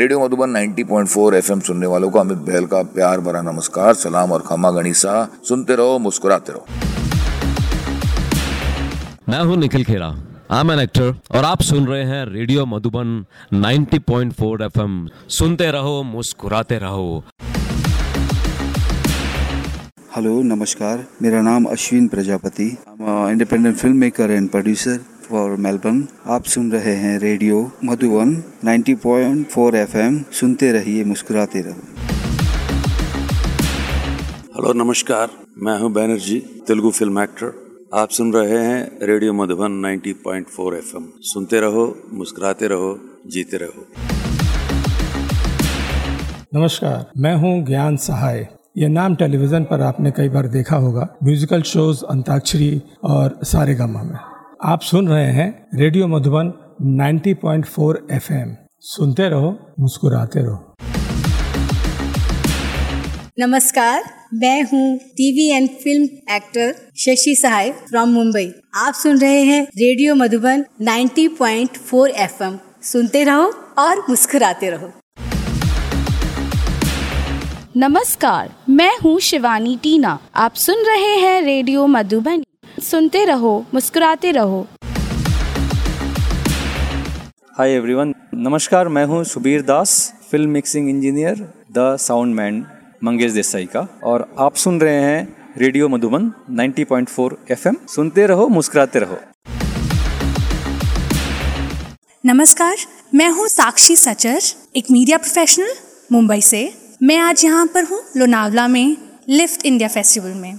Radio Madhuban 90.4 FM सुनने वालों को अमित बहल का प्यार भरा नमस्कार सलाम और खमा गणिसा। सुनते रहो मुस्कुराते रहो। मैं हूँ Nikhil Khera. I am an actor और आप सुन रहे हैं रेडियो मधुबन 90.4 एफएम। सुनते रहो मुस्कुराते रहो। हेलो नमस्कार। मेरा नाम Ashwin Prajapati. Independent film maker and producer for Melbourne आप सुन रहे हैं रेडियो मधुबन 90.4 एफएम। सुनते रहिए मुस्कुराते रहो। हेलो नमस्कार। मैं हूँ बैनर्जी तेलुगु फ़िल्म एक्टर। आप सुन रहे हैं रेडियो मधुबन 90.4 एफएम। सुनते रहो मुस्कुराते रहो जीते रहो। नमस्कार मैं हूँ ज्ञान सहाय। ये नाम टेलीविज़न पर आपने कई बार देखा होगा। म्यूजिकल शोज़ अंताक्षरी और सारे गामा में। आप सुन रहे हैं रेडियो मधुबन 90.4 एफएम। सुनते रहो मुस्कुराते रहो। नमस्कार मैं हूँ TV and film actor Shashi Sahay from Mumbai. आप सुन रहे हैं रेडियो मधुबन 90.4 एफएम। सुनते रहो और मुस्कुराते रहो। नमस्कार मैं हूँ शिवानी टीना। आप सुन रहे हैं रेडियो मधुबनी। सुनते रहो मुस्कुराते रहो। हाय एवरीवन नमस्कार मैं हूँ Subir Das film mixing engineer the sound man Mangesh Desai का। और आप सुन रहे हैं रेडियो मधुबन 90.4 एफएम। सुनते रहो मुस्कुराते रहो। नमस्कार मैं हूँ साक्षी सचर एक मीडिया प्रोफेशनल मुंबई से। मैं आज यहाँ पर हूँ लोनावला में लिफ्ट इंडिया फेस्टिवल में।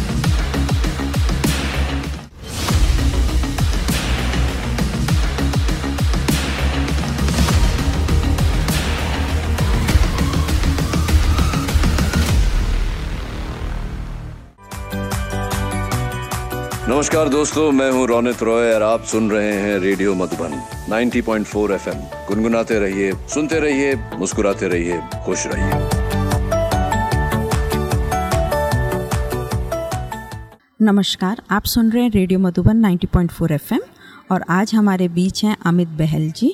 नमस्कार दोस्तों, मैं हूँ रोनित रॉय और आप सुन रहे हैं रेडियो मधुबन 90.4 एफएम। गुनगुनाते रहिए, सुनते रहिए, मुस्कुराते रहिए, खुश रहिए। नमस्कार, आप सुन रहे हैं रेडियो मधुबन 90.4 एफएम। और आज हमारे बीच हैं अमित बहल जी।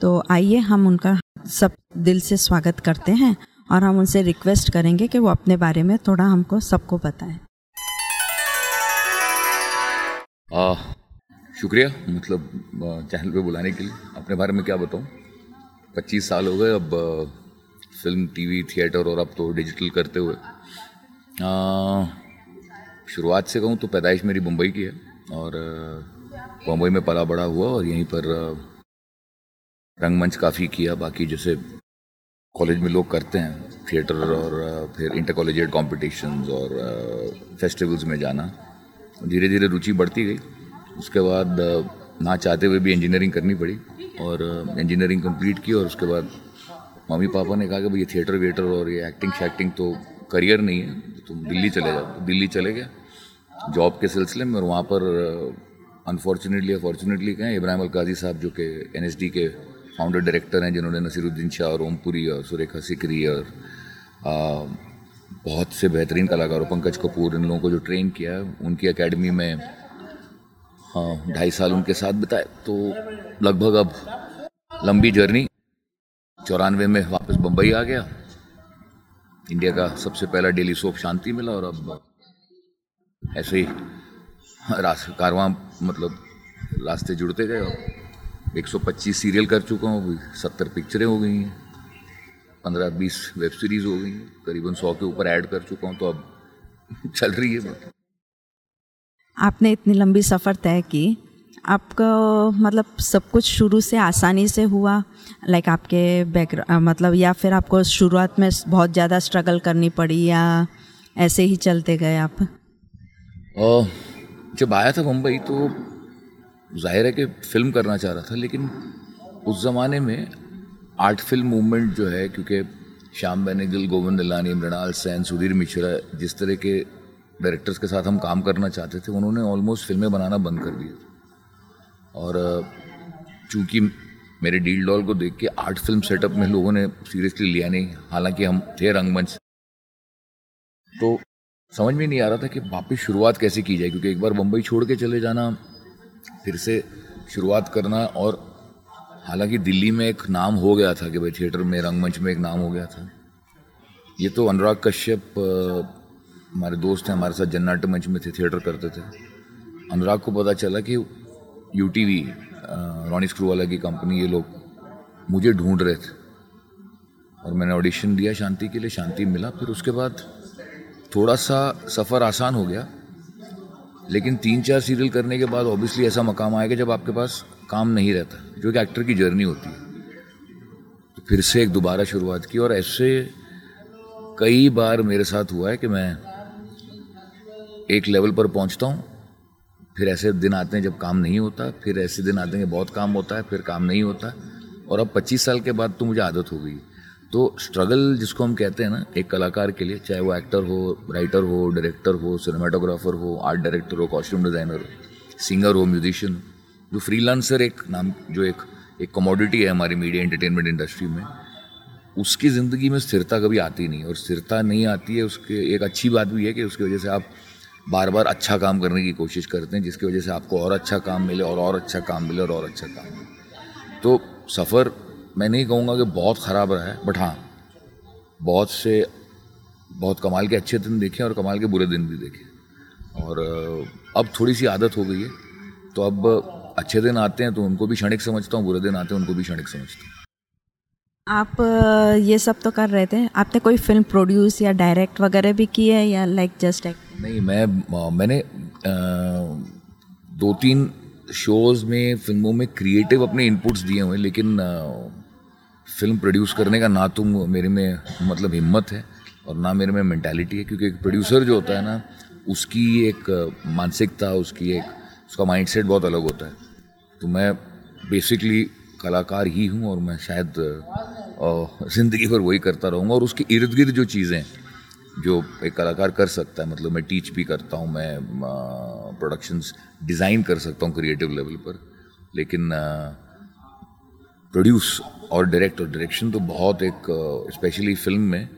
तो आइए हम उनका सब दिल से स्वागत करते हैं और हम उनसे रिक्वेस्ट करेंगे कि वो अपने बारे में थोड़ा हमको सबको बताएँ। आ, शुक्रिया मतलब चैनल पे बुलाने के लिए। अपने बारे में क्या बताऊँ? पच्चीस साल हो गए अब फ़िल्म टीवी थिएटर और अब तो डिजिटल करते हुए। शुरुआत से कहूँ तो पैदाइश मेरी मुंबई की है और मुंबई में पला बड़ा हुआ और यहीं पर रंगमंच काफ़ी किया। बाकी जैसे कॉलेज में लोग करते हैं थिएटर और फिर इंटर कॉलेजिएट कॉम्पिटिशन्स और फेस्टिवल्स में जाना। धीरे धीरे रुचि बढ़ती गई। उसके बाद ना चाहते हुए भी इंजीनियरिंग करनी पड़ी और इंजीनियरिंग कंप्लीट की और उसके बाद मम्मी पापा ने कहा कि भाई, ये थिएटर वेटर और ये एक्टिंग शैक्टिंग तो करियर नहीं है तुम दिल्ली चले जाओ। तो दिल्ली चले गए। जॉब के सिलसिले में और वहाँ पर अनफॉर्चुनेटली अफॉर्चुनेटली कहें इब्राहिम अलकाजी साहब जो कि एन के फाउंडर डायरेक्टर हैं, जिन्होंने नसीरुद्दीन शाह और ओमपुरी और सुरेखा सिकरी और बहुत से बेहतरीन कलाकारों, पंकज कपूर, इन लोगों को जो ट्रेन किया, उनकी एकेडमी में हाँ ढाई साल उनके साथ बिताए। तो लगभग अब लंबी जर्नी चौरानवे में वापस बम्बई आ गया। इंडिया का सबसे पहला डेली सोप शांति मिला और अब ऐसे ही कारवां मतलब रास्ते जुड़ते गए 125 सीरियल कर चुका हूँ सत्तर पिक्चरें हो गई हैं। पंद्रह बीस वेब सीरीज़ हो गई करीबन सौ के ऊपर ऐड कर चुका हूँ तो अब चल रही है आपने इतनी लंबी सफ़र तय की आपका मतलब सब कुछ शुरू से आसानी से हुआ? लाइक आपके बैकग्राउंड मतलब या फिर आपको शुरुआत में बहुत ज़्यादा स्ट्रगल करनी पड़ी या ऐसे ही चलते गए आप? जब आया था मुंबई तो ज़ाहिर है कि फ़िल्म करना चाह रहा था लेकिन उस ज़माने में आर्ट फ़िल्म मूवमेंट जो है, क्योंकि श्याम बेनेगल गोविंद लानी मृणाल सेन, सुधीर मिश्रा, जिस तरह के डायरेक्टर्स के साथ हम काम करना चाहते थे, उन्होंने ऑलमोस्ट फ़िल्में बनाना बंद कर दिया। और, चूँकि मेरे डील डॉल को देख के आर्ट फ़िल्म सेटअप में लोगों ने सीरियसली लिया नहीं, हालाँकि हम थे रंगमंच। तो समझ में नहीं आ रहा था कि वापस शुरुआत कैसे की जाए, क्योंकि एक बार मुंबई छोड़ के चले जाना, फिर से शुरुआत करना और हालाँकि दिल्ली में एक नाम हो गया था कि भाई थिएटर में, रंगमंच में एक नाम हो गया था। ये तो अनुराग कश्यप हमारे दोस्त हैं, हमारे साथ जन्नाट्य मंच में थे, थिएटर करते थे। अनुराग को पता चला कि U T V Ronnie Screwvala की कंपनी, ये लोग मुझे ढूंढ रहे थे। और मैंने ऑडिशन दिया शांति के लिए, शांति मिला। फिर उसके बाद थोड़ा सा सफ़र आसान हो गया। लेकिन तीन चार सीरियल करने के बाद ऑब्वियसली ऐसा मकाम आएगा जब आपके पास काम नहीं रहता, जो कि एक्टर की जर्नी होती है। तो फिर से एक दोबारा शुरुआत की और ऐसे कई बार मेरे साथ हुआ है कि मैं एक लेवल पर पहुँचता हूँ, फिर ऐसे दिन आते हैं जब काम नहीं होता, फिर ऐसे दिन आते हैं कि बहुत काम होता है, फिर काम नहीं होता। और अब 25 साल के बाद तो मुझे आदत हो गई। तो स्ट्रगल जिसको हम कहते हैं ना, एक कलाकार के लिए, चाहे वो एक्टर हो राइटर हो डायरेक्टर हो सिनेमाटोग्राफर हो आर्ट डायरेक्टर हो कॉस्ट्यूम डिज़ाइनर हो सिंगर हो म्यूजिशियन जो फ्रीलांसर एक नाम, जो एक एक कमोडिटी है हमारी मीडिया एंटरटेनमेंट इंडस्ट्री में, उसकी ज़िंदगी में स्थिरता कभी आती नहीं और स्थिरता नहीं आती है उसके, एक अच्छी बात भी है कि उसकी वजह से आप बार बार अच्छा काम करने की कोशिश करते हैं, जिसकी वजह से आपको और अच्छा काम मिले और और अच्छा काम मिले और और अच्छा काम मिले। तो सफ़र, मैं नहीं कहूँगा कि बहुत ख़राब रहा है बट हाँ बहुत से, बहुत कमाल के अच्छे दिन देखे और कमाल के बुरे दिन भी देखे। और, अब थोड़ी सी आदत हो गई है तो अब अच्छे दिन आते हैं तो उनको भी क्षणिक समझता हूँ बुरे दिन आते हैं उनको भी क्षणिक समझता हूँ। आप ये सब तो कर रहे थे? आपने कोई फ़िल्म प्रोड्यूस या डायरेक्ट वगैरह भी की है या लाइक जस्ट एक्ट नहीं मैं मैंने दो तीन शोज़ में फ़िल्मों में क्रिएटिव अपने इनपुट्स दिए हुए लेकिन फ़िल्म प्रोड्यूस करने का ना तो मेरे में मतलब हिम्मत है और ना मेरे में मैंटेलिटी है क्योंकि एक प्रोड्यूसर जो होता है ना उसकी एक मानसिकता उसकी एक उसका माइंडसेट बहुत अलग होता है। तो मैं बेसिकली कलाकार ही हूँ और मैं शायद ज़िंदगी भर वही करता रहूँगा और उसके इर्द गिर्द जो चीज़ें, जो एक कलाकार कर सकता है मतलब मैं टीच भी करता हूँ, मैं प्रोडक्शंस डिज़ाइन कर सकता हूँ क्रिएटिव लेवल पर, लेकिन प्रोड्यूस और डायरेक्ट और डायरेक्शन तो बहुत एक स्पेशली फ़िल्म में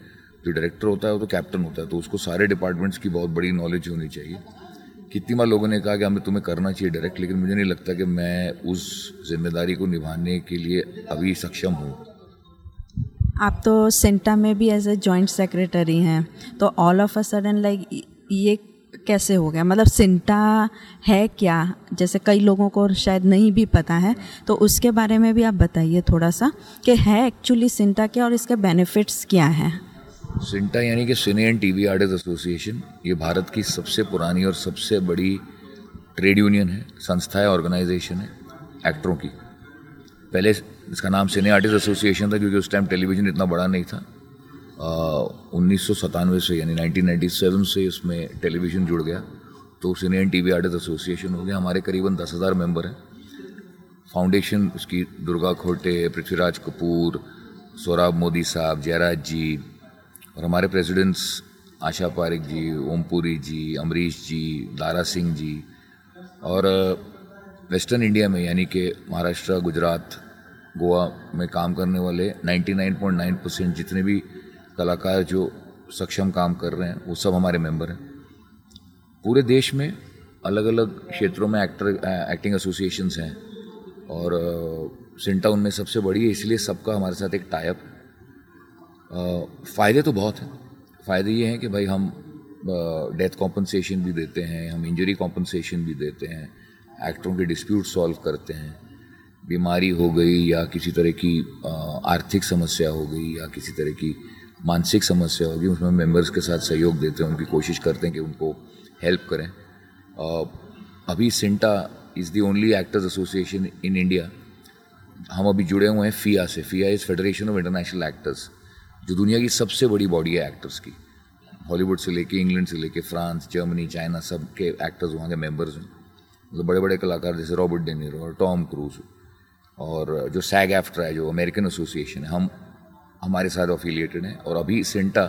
जो डायरेक्टर होता है वो तो कैप्टन होता है तो उसको सारे डिपार्टमेंट्स की बहुत बड़ी नॉलेज होनी चाहिए। कितनी बार लोगों ने कहा कि हमें तुम्हें करना चाहिए डायरेक्ट लेकिन मुझे नहीं लगता कि मैं उस ज़िम्मेदारी को निभाने के लिए अभी सक्षम हूँ। आप तो सेंटा में भी एज ए जॉइंट सेक्रेटरी हैं तो all of a sudden like ये कैसे हो गया? मतलब सिंटा है क्या? जैसे कई लोगों को शायद नहीं भी पता है तो उसके बारे में भी आप बताइए थोड़ा सा कि है एक्चुअली सिंटा क्या और इसके बेनिफिट्स क्या हैं? सिंटा यानी कि cine and TV artiste association, ये भारत की सबसे पुरानी और सबसे बड़ी ट्रेड यूनियन है, संस्था है, ऑर्गेनाइजेशन है, एक्टरों की। पहले इसका नाम सिने आर्टिस्ट एसोसिएशन था क्योंकि उस टाइम टेलीविज़न इतना बड़ा नहीं था। उन्नीस सौ सतानवे से यानी 1997 से इसमें टेलीविज़न जुड़ गया। तो cine and T artiste association हो गया। हमारे करीबन दस हज़ार मेंबर हैं। फाउंडेशन उसकी दुर्गा खोटे, पृथ्वीराज कपूर, सौरभ मोदी साहब, जयराज जी और हमारे प्रेसिडेंट्स आशा पारिक जी ओमपुरी जी, अमरीश जी, दारा सिंह जी, और वेस्टर्न इंडिया में, यानी कि महाराष्ट्र, गुजरात, गोवा में काम करने वाले 99.9 परसेंट जितने भी कलाकार जो सक्षम काम कर रहे हैं, वो सब हमारे मेंबर हैं। पूरे देश में अलग अलग क्षेत्रों में एक्टर एक्टिंग एसोसिएशंस हैं और सिंटा उनमें सबसे बड़ी है, इसलिए सबका हमारे साथ एक टाइप फ़ायदे तो बहुत हैं। फ़ायदे ये हैं कि भाई हम डेथ कॉम्पनसेशन भी देते हैं, हम इंजरी कॉम्पनसेशन भी देते हैं एक्टरों के डिस्प्यूट सॉल्व करते हैं, बीमारी हो गई या किसी तरह की आर्थिक समस्या हो गई या किसी तरह की मानसिक समस्या होगी उसमें मेंबर्स के साथ सहयोग देते हैं, उनकी कोशिश करते हैं कि उनको हेल्प करें। अभी CINTAA is the only actors association in India हम अभी जुड़े हुए हैं फिया से। FIA is federation of international actors जो दुनिया की सबसे बड़ी बॉडी है एक्टर्स की। हॉलीवुड से लेके इंग्लैंड से लेके फ्रांस जर्मनी चाइना सब के एक्टर्स वहाँ के मेंबर्स हैं। मतलब बड़े बड़े कलाकार, जैसे रॉबर्ट डेनीरो और टॉम क्रूज और जो सैग एफ्टर है, जो अमेरिकन एसोसिएशन है, हम, हमारे साथ अफिलिएटेड हैं। और अभी सेंटा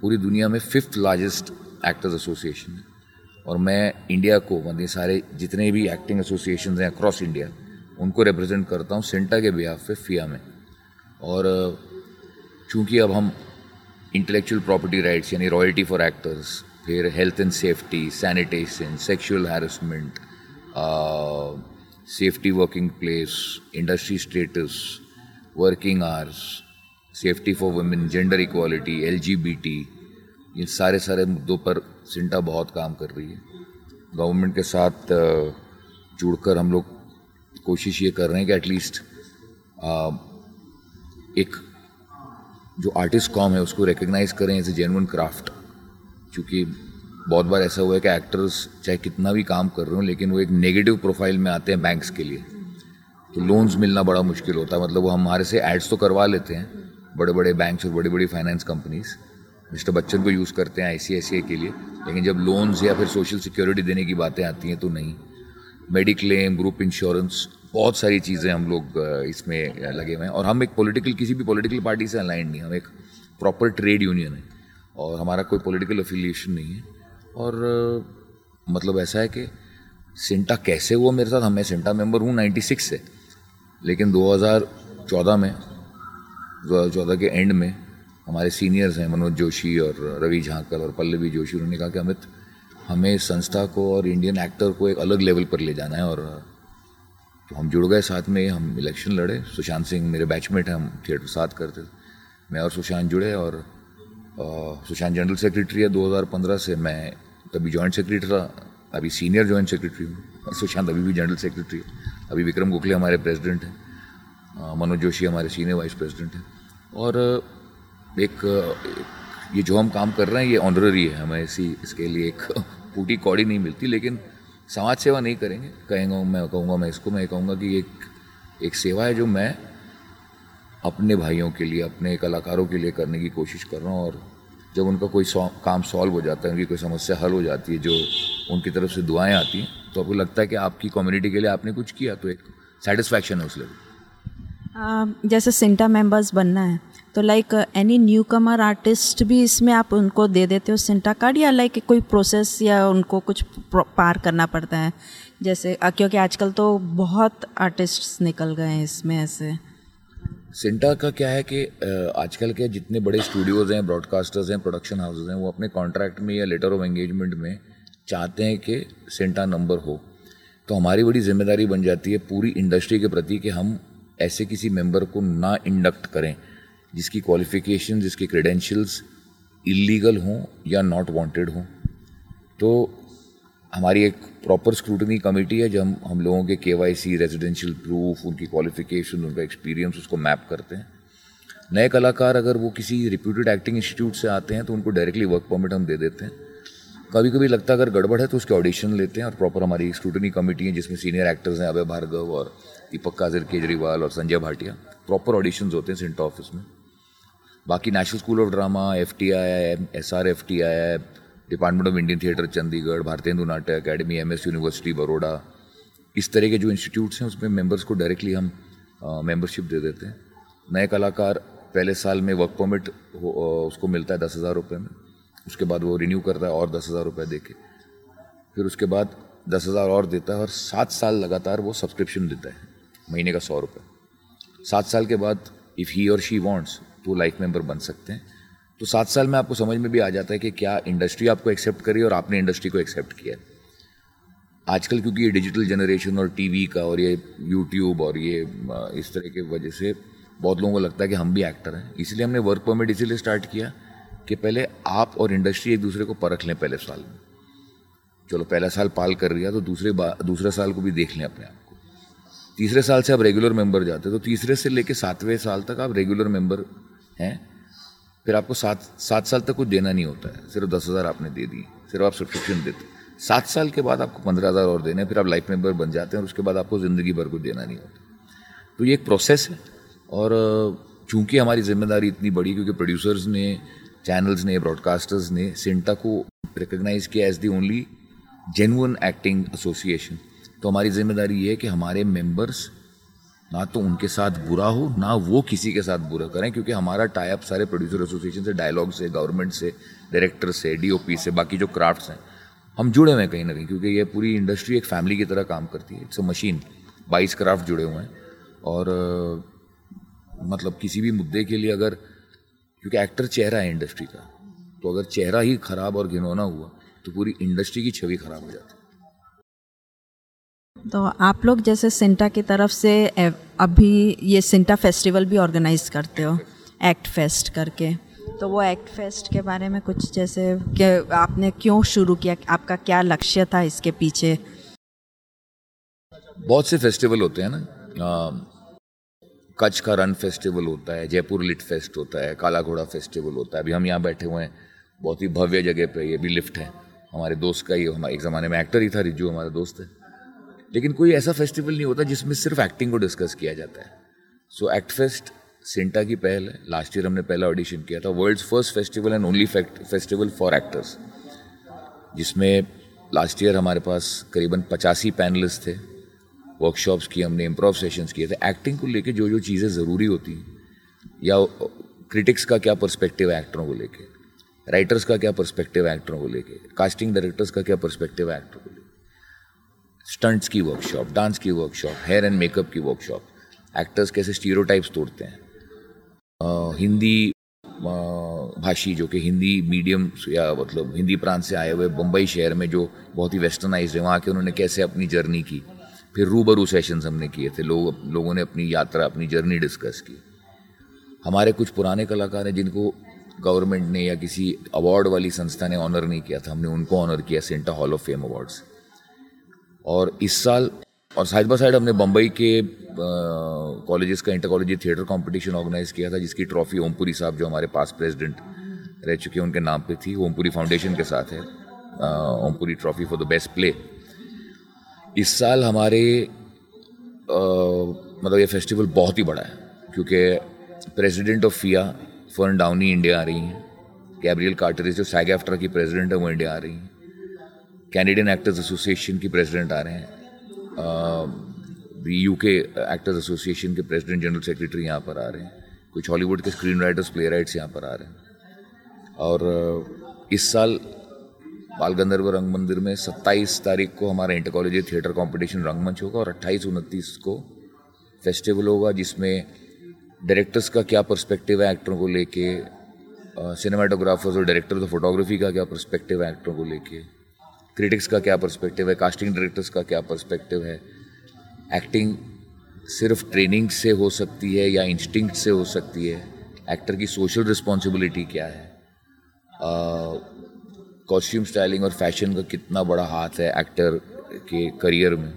पूरी दुनिया में फिफ्थ लार्जेस्ट एक्टर्स एसोसिएशन है। और मैं इंडिया को मतलब सारे जितने भी एक्टिंग एसोसिएशन हैं अक्रॉस इंडिया उनको रिप्रेजेंट करता हूँ सेंटा के बिहाफ पे फिया में। और चूँकि अब हम इंटेलेक्चुअल प्रॉपर्टी राइट्स यानी रॉयल्टी फॉर एक्टर्स फिर health and safety sanitation sexual harassment safety working place industry status working hours safety for women gender equality L ये सारे सारे मुद्दों पर सिंटा बहुत काम कर रही है। गवर्नमेंट के साथ जुड़कर हम लोग कोशिश ये कर रहे हैं कि एटलीस्ट एक जो आर्टिस्ट कॉम है, उसको रिकग्नाइज करें एज ए जेनवन क्राफ्ट क्योंकि बहुत बार ऐसा हुआ है कि एक्टर्स चाहे कितना भी काम कर रहे हो, लेकिन वो एक नेगेटिव प्रोफ़ाइल में आते हैं बैंक्स के लिए. तो लोन्स मिलना बड़ा मुश्किल होता है. मतलब वो हमारे से एड्स तो करवा लेते हैं बड़े बड़े बैंक्स और बड़ी बड़ी फाइनेंस कंपनीज़ मिस्टर बच्चन को यूज़ करते हैं आई के लिए. लेकिन जब लोन्स या फिर सोशल सिक्योरिटी देने की बातें आती हैं तो नहीं. मेडिक्लेम ग्रुप इंश्योरेंस बहुत सारी चीज़ें हम लोग इसमें लगे हुए हैं। और हम एक पॉलिटिकल किसी भी पॉलिटिकल पार्टी से अलाइन नहीं हम एक प्रॉपर ट्रेड यूनियन है। और हमारा कोई पॉलिटिकल अफिलिएशन नहीं है। और मतलब ऐसा है कि सिंटा कैसे हुआ मेरे साथ? मैं सिंटा मेंबर हूँ 96 से। लेकिन 2014 में 2014 के एंड में हमारे सीनियर्स हैं, मनोज जोशी और रवि झांकर और पल्लवी जोशी। उन्होंने कहा कि, अमित, हमें संस्था को और इंडियन एक्टर को एक अलग लेवल पर ले जाना है और तो हम जुड़ गए साथ में हम इलेक्शन लड़े। सुशांत सिंह मेरे बैचमेट हैं हम थिएटर साथ करते। थे मैं और सुशांत जुड़े और सुशांत जनरल सेक्रेटरी है 2015 से। मैं तभी जॉइंट सेक्रेटरी रहा अभी सीनियर जॉइंट सेक्रेटरी हूँ। सुशांत अभी भी जनरल सेक्रेटरी है। अभी विक्रम गोखले हमारे प्रेसिडेंट हैं। मनोज जोशी हमारे सीनियर वाइस प्रेसिडेंट हैं। और एक, ये जो हम काम कर रहे हैं ये ऑनररी है। हमें इसी इसके लिए एक पूटी कौड़ी नहीं मिलती लेकिन समाज सेवा नहीं करेंगे। कहेंगे, मैं कहूँगा, मैं इसको, मैं कहूँगा कि एक एक सेवा है जो मैं अपने भाइयों के लिए, अपने कलाकारों के लिए करने की कोशिश कर रहा हूँ और जब उनका कोई काम सॉल्व हो जाता है, उनकी कोई समस्या हल हो जाती है, जो उनकी तरफ़ से दुआएँ आती हैं तो आपको लगता है कि आपकी कम्युनिटी के लिए आपने कुछ किया तो एक सेटिस्फैक्शन है उस लेवल जैसे सिंटा मेंबर्स बनना है तो like any newcomer artist भी इसमें आप उनको दे देते हो सिंटा कार्ड या लाइक कोई प्रोसेस या उनको कुछ पार करना पड़ता है? जैसे क्योंकि आजकल तो बहुत आर्टिस्ट निकल गए हैं इसमें ऐसे। सिंटा का क्या है कि आजकल के जितने बड़े स्टूडियोज़ हैं ब्रॉडकास्टर्स हैं प्रोडक्शन हाउसेज हैं, वो अपने कॉन्ट्रैक्ट में या लेटर ऑफ़ एंगेजमेंट में चाहते हैं कि सिंटा नंबर हो। तो हमारी बड़ी ज़िम्मेदारी बन जाती है पूरी इंडस्ट्री के प्रति कि हम ऐसे किसी मेंबर को ना इंडक्ट करें, जिसकी क्वालिफिकेशन जिसके क्रेडेंशियल्स इलीगल हों या नॉट वांटेड हों। तो हमारी एक प्रॉपर स्क्रूटनी कमेटी है, जब हम हम लोगों के K Y C residential proof उनकी क्वालिफिकेशन उनका एक्सपीरियंस उसको मैप करते हैं। नए कलाकार अगर वो किसी रिप्यूटेड एक्टिंग इंस्टीट्यूट से आते हैं तो उनको डायरेक्टली वर्क परमिट हम दे देते हैं। कभी कभी लगता है अगर गड़बड़ है तो उसके ऑडिशन लेते हैं और प्रॉपर हमारी स्क्रूटनी कमेटी है, जिसमें सीनियर एक्टर्स हैं, अभय भार्गव और दीपक काजिर केजरीवाल और संजय भाटिया। प्रॉपर ऑडिशन होते हैं सेंट ऑफ़िस में। बाकी national school of drama F T I I S R F T I I department of Indian theatre Chandigarh Bhartiya Hindu Natya academy M S university Baroda इस तरह के जो institutes हैं, उसमें मेंबर्स को directly हम मेंबरशिप दे देते हैं। नए कलाकार पहले साल में वर्क परमिट उसको मिलता है दस हज़ार रुपये में। उसके बाद वो रिन्यू करता है और दस हज़ार रुपये दे के। फिर उसके बाद दस हज़ार और देता है और सात साल लगातार वो सब्सक्रिप्शन देता है। महीने का सौ रुपये सात साल के बाद इफ़ ही और शी वॉन्ट्स तो लाइफ मेंबर बन सकते हैं। तो सात साल में आपको समझ में भी आ जाता है कि क्या इंडस्ट्री आपको एक्सेप्ट करी और आपने इंडस्ट्री को एक्सेप्ट किया। आजकल क्योंकि ये डिजिटल जनरेशन और टीवी का और ये यूट्यूब और ये इस तरह की वजह से बहुत लोगों को लगता है कि हम भी एक्टर हैं। इसलिए हमने वर्क परमिट इसीलिए स्टार्ट किया कि पहले आप और इंडस्ट्री एक दूसरे को परख लें पहले साल में। चलो पहला साल पाल कर लिया तो दूसरे दूसरे साल को भी देख लें अपने आप। तीसरे साल से आप रेगुलर मेंबर जाते तो तीसरे से लेकर सातवें साल तक आप रेगुलर मेंबर हैं। फिर आपको सात सात साल तक कुछ देना नहीं होता है। सिर्फ़ दस हज़ार आपने दे दी, सिर्फ़ आप सब्सक्रिप्शन देते सात साल के बाद आपको पंद्रह हज़ार और देने फिर आप लाइफ मेंबर बन जाते हैं और उसके बाद आपको ज़िंदगी भर कुछ देना नहीं होता। तो ये एक प्रोसेस है और चूँकि हमारी ज़िम्मेदारी इतनी बड़ी, क्योंकि प्रोड्यूसर्स ने चैनल्स ने ब्रॉडकास्टर्स ने सिंटा को रिकग्नाइज किया as the only genuine acting association तो हमारी ज़िम्मेदारी ये है कि हमारे मेंबर्स ना तो उनके साथ बुरा हो, ना वो किसी के साथ बुरा करें, क्योंकि हमारा टाइप सारे प्रोड्यूसर एसोसिएशन से डायलॉग से गवर्नमेंट से डायरेक्टर से डीओपी से, बाकी जो क्राफ्ट्स हैं, हम जुड़े हुए हैं कहीं ना कहीं, क्योंकि ये पूरी इंडस्ट्री एक फैमिली की तरह काम करती है। इट्स अ मशीन बाईस क्राफ्ट जुड़े हुए हैं। और मतलब किसी भी मुद्दे के लिए अगर, क्योंकि एक्टर चेहरा है इंडस्ट्री का तो अगर चेहरा ही खराब और घिनौना हुआ तो पूरी इंडस्ट्री की छवि खराब हो जाती है। तो आप लोग जैसे सिंटा की तरफ़ से अभी ये सिंटा फेस्टिवल भी ऑर्गेनाइज करते हो, एक्ट फेस्ट करके। तो वो एक्ट फेस्ट के बारे में कुछ जैसे कि आपने क्यों शुरू किया, आपका क्या लक्ष्य था इसके पीछे? बहुत से फेस्टिवल होते हैं ना। कच्छ का रन फेस्टिवल होता है, जयपुर लिट फेस्ट होता है काला घोड़ा फेस्टिवल होता है। अभी हम यहाँ बैठे हुए हैं, बहुत ही भव्य जगह पे ये भी लिफ्ट है। हमारे दोस्त का ही हमारे एक ज़माने में एक्टर ही था, रिजू हमारा दोस्त है। लेकिन कोई ऐसा फेस्टिवल नहीं होता जिसमें सिर्फ़ एक्टिंग को डिस्कस किया जाता है। सो एक्ट फेस्ट सिंटा की पहल है। लास्ट ईयर हमने पहला ऑडिशन किया था। World's first festival and only festival for actors जिसमें लास्ट ईयर हमारे पास करीबन पचासी पैनलिस्ट थे। वर्कशॉप्स की हमने इम्प्रोव सेशंस किए थे। एक्टिंग को लेके जो जो चीज़ें ज़रूरी होती हैं, या क्रिटिक्स का क्या पर्सपेक्टिव है एक्टरों को लेके? राइटर्स का क्या पर्सपेक्टिव है एक्टरों को लेके? कास्टिंग डायरेक्टर्स का क्या पर्सपेक्टिव है एक्टरों को लेके? स्टंट्स की वर्कशॉप डांस की वर्कशॉप हेयर एंड मेकअप की वर्कशॉप एक्टर्स कैसे स्टीरियोटाइप्स तोड़ते हैं? आ, हिंदी भाषी जो कि हिंदी मीडियम या मतलब हिंदी प्रांत से आए हुए बम्बई शहर में जो बहुत ही वेस्टर्नाइज है वहाँ के उन्होंने कैसे अपनी जर्नी की? फिर रूबरू सेशंस हमने किए थे लोग लोगों ने अपनी यात्रा अपनी जर्नी डिस्कस की। हमारे कुछ पुराने कलाकार हैं जिनको गवर्नमेंट ने या किसी अवार्ड वाली संस्था ने ऑनर नहीं किया था हमने उनको ऑनर किया Santa hall of fame awards और इस साल और साइड बाय साइड हमने बम्बई के कॉलेजेस का inter college theatre competition organise किया था जिसकी ट्रॉफी ओमपुरी साहब जो हमारे पास प्रेसिडेंट रह चुके हैं उनके नाम पे थी। ओमपुरी फाउंडेशन के साथ है। Om Puri trophy for the best play इस साल हमारे आ, मतलब ये फेस्टिवल बहुत ही बड़ा है क्योंकि president of FIA Ferne Downey India आ रही हैं। गैब्रियल कार्टरिस जो सैग की प्रेसिडेंट है वो इंडिया आ रही हैं। कैनेडियन एक्टर्स एसोसिएशन की प्रेसिडेंट आ रहे हैं। यू के एक्टर्स एसोसिएशन के प्रेसिडेंट जनरल सेक्रेटरी यहाँ पर आ रहे हैं। कुछ हॉलीवुड के स्क्रीन राइटर्स प्ले राइट्स यहाँ पर आ रहे हैं। और इस साल बाल गंधर्व रंग मंदिर में 27 तारीख को हमारा इंटर कॉलेज थिएटर कंपटीशन रंगमंच होगा और अट्ठाईस उनतीस को फेस्टिवल होगा, जिसमें डायरेक्टर्स का क्या पर्सपेक्टिव है एक्टरों को लेके सिनेमाटोग्राफर्स और डायरेक्टर्स ऑफ़ फोटोग्राफी का क्या पर्सपेक्टिव है एक्टरों को लेके। क्रिटिक्स का क्या पर्सपेक्टिव है? कास्टिंग डायरेक्टर्स का क्या पर्सपेक्टिव है? एक्टिंग सिर्फ़ ट्रेनिंग से हो सकती है या इंस्टिंग से हो सकती है? एक्टर की सोशल रिस्पॉन्सिबिलिटी क्या है? कॉस्ट्यूम स्टाइलिंग और फ़ैशन का कितना बड़ा हाथ है एक्टर के करियर में?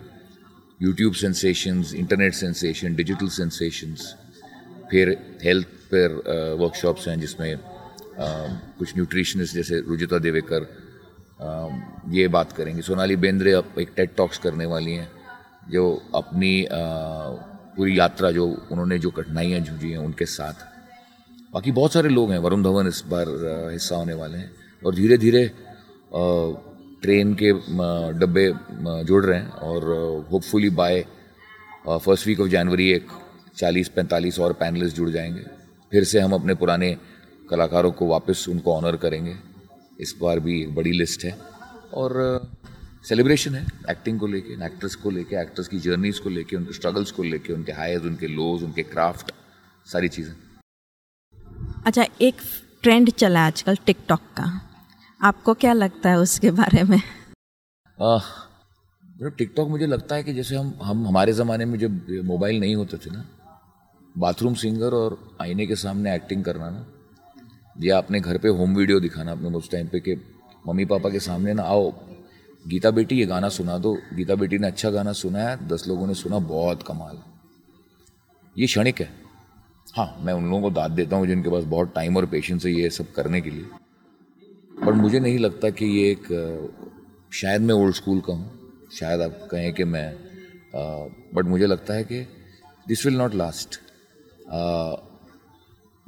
YouTube sensations internet sensation digital sensations फिर हेल्थ पर वर्कशॉप्स हैं जिसमें कुछ न्यूट्रिशनिस्ट जैसे रुजिता देवेकर ये बात करेंगे। सोनाली बेंद्रे अब एक टेट टॉक्स करने वाली हैं, जो अपनी पूरी यात्रा जो उन्होंने जो कठिनाइयाँ जूझी हैं उनके साथ। बाकी बहुत सारे लोग हैं, वरुण धवन इस बार हिस्सा होने वाले हैं और धीरे धीरे ट्रेन के डब्बे जुड़ रहे हैं और hopefully by first week of January एक 40-45 और पैनलिस्ट जुड़ जाएँगे। फिर से हम अपने पुराने कलाकारों को वापस उनको ऑनर करेंगे। इस बार भी एक बड़ी लिस्ट है। और सेलिब्रेशन है एक्टिंग को लेके एक्ट्रेस को लेके एक्टर्स की जर्नीज को लेके उनके स्ट्रगल्स को लेके उनके हाइज उनके लोज उनके क्राफ्ट सारी चीज़ें। अच्छा एक ट्रेंड चला है आजकल टिकटॉक का। आपको क्या लगता है उसके बारे में? टिकटॉक मुझे लगता है कि जैसे हम हम हमारे ज़माने में जब मोबाइल नहीं होते थे ना बाथरूम सिंगर और आईने के सामने एक्टिंग करना ना या अपने घर पे होम वीडियो दिखाना अपने उस टाइम पे कि मम्मी पापा के सामने ना आओ। गीता बेटी, ये गाना सुना दो। गीता बेटी ने अच्छा गाना सुना है, दस लोगों ने सुना, बहुत कमाल। ये क्षणिक है। हाँ मैं उन लोगों को दाद देता हूँ जिनके पास बहुत टाइम और पेशेंस है ये सब करने के लिए। पर मुझे नहीं लगता कि ये एक, शायद मैं ओल्ड स्कूल का हूँ। शायद आप कहें कि मैं बट मुझे लगता है कि this will not last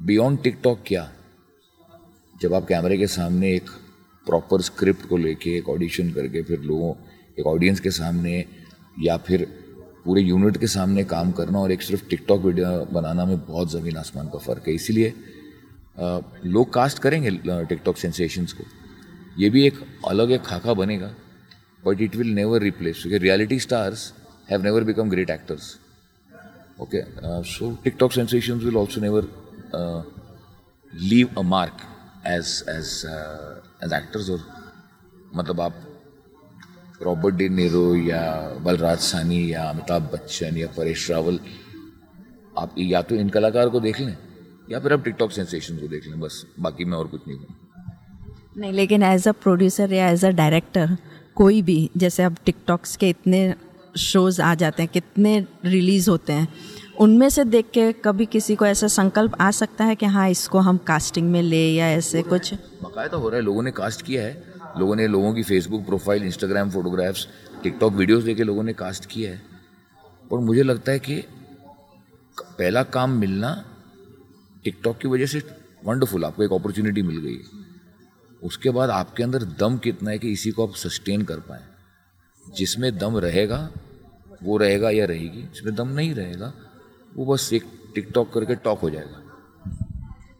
beyond TikTok क्या? जब आप कैमरे के सामने एक प्रॉपर स्क्रिप्ट को लेके एक ऑडिशन करके फिर लोगों, एक ऑडियंस के सामने या फिर पूरे यूनिट के सामने काम करना और एक सिर्फ़ टिकटॉक वीडियो बनाना में बहुत ज़मीन आसमान का फ़र्क है। इसीलिए लोग कास्ट करेंगे टिकटॉक सेंसेशंस को। ये भी एक अलग एक खाका बनेगा but it will never replace क्योंकि reality stars have never become great actors okay so TikTok sensations will also never leave a mark as as as actors और मतलब आप रॉबर्ट डे नेरो या बलराज सानी या अमिताभ बच्चन या परेश रावल आप या तो इन कलाकार को देख लें या फिर आप टिकटॉक सेंसेशन को देख लें, बस बाकी मैं और कुछ नहीं कहूँ। नहीं, लेकिन एज अ प्रोड्यूसर या एज अ डायरेक्टर कोई भी, जैसे अब टिकटॉक्स के इतने शोज़ आ जाते हैं, कितने रिलीज़ होते हैं उनमें से देख के कभी किसी को ऐसा संकल्प आ सकता है कि हाँ इसको हम कास्टिंग में ले या ऐसे कुछ? बाकायदा हो रहा है। लोगों ने कास्ट किया है। लोगों ने लोगों की Facebook profile Instagram photographs TikTok videos देखे लोगों ने कास्ट किया है। और मुझे लगता है कि पहला काम मिलना टिकटॉक की वजह से वंडरफुल आपको एक अपॉर्चुनिटी मिल गई। उसके बाद आपके अंदर दम कितना है कि इसी को आप सस्टेन कर पाए। जिसमें दम रहेगा वो रहेगा या रहेगी जिसमें दम नहीं रहेगा वो बस एक टिकटॉक करके टॉक हो जाएगा।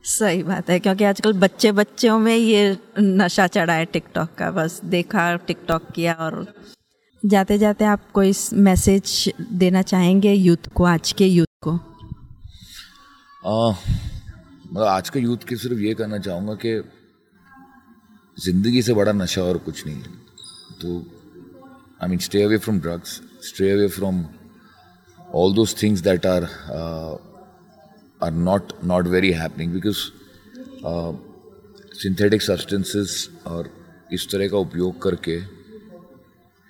सही बात है क्योंकि आजकल बच्चे बच्चों में ये नशा चढ़ा है टिकटॉक का बस देखा टिकटॉक किया और जाते जाते आप कोई मैसेज देना चाहेंगे यूथ को आज के यूथ को? मतलब आज के यूथ के सिर्फ़ ये कहना चाहूँगा कि ज़िंदगी से बड़ा नशा और कुछ नहीं है। तो I mean stay away from drugs stay away from all those things that are uh, are not not very happening because uh, synthetic substances और इस तरह का उपयोग करके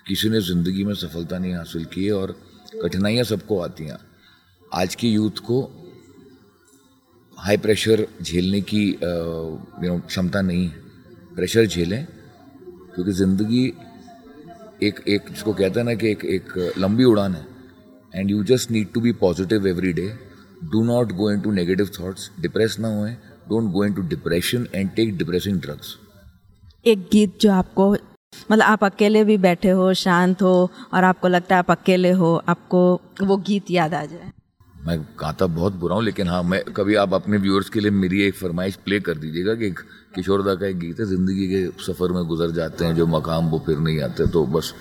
किसी ने ज़िंदगी में सफलता नहीं हासिल की है और कठिनाइयाँ सबको आती हैं। आज की यूथ को हाई प्रेशर झेलने की यू नो क्षमता नहीं है। प्रेशर झेलें क्योंकि ज़िंदगी एक एक जिसको कहते हैं ना कि एक एक लंबी उड़ान है। And you just need to be positive every day do not go into negative thoughts depress ना हुए. Don't go into depression and take depressing drugs एक गीत जो आपको मतलब आप अकेले भी बैठे हो शांत हो और आपको लगता है आप अकेले हो आपको वो गीत याद आ जाए। मैं गाता बहुत बुरा हूँ लेकिन हाँ मैं कभी आप अपने व्यूअर्स के लिए मेरी एक फरमाइश प्ले कर दीजिएगा कि किशोर दा का एक गीत है ज़िंदगी के सफ़र में गुजर जाते हैं जो मकाम वो फिर नहीं आते तो बस।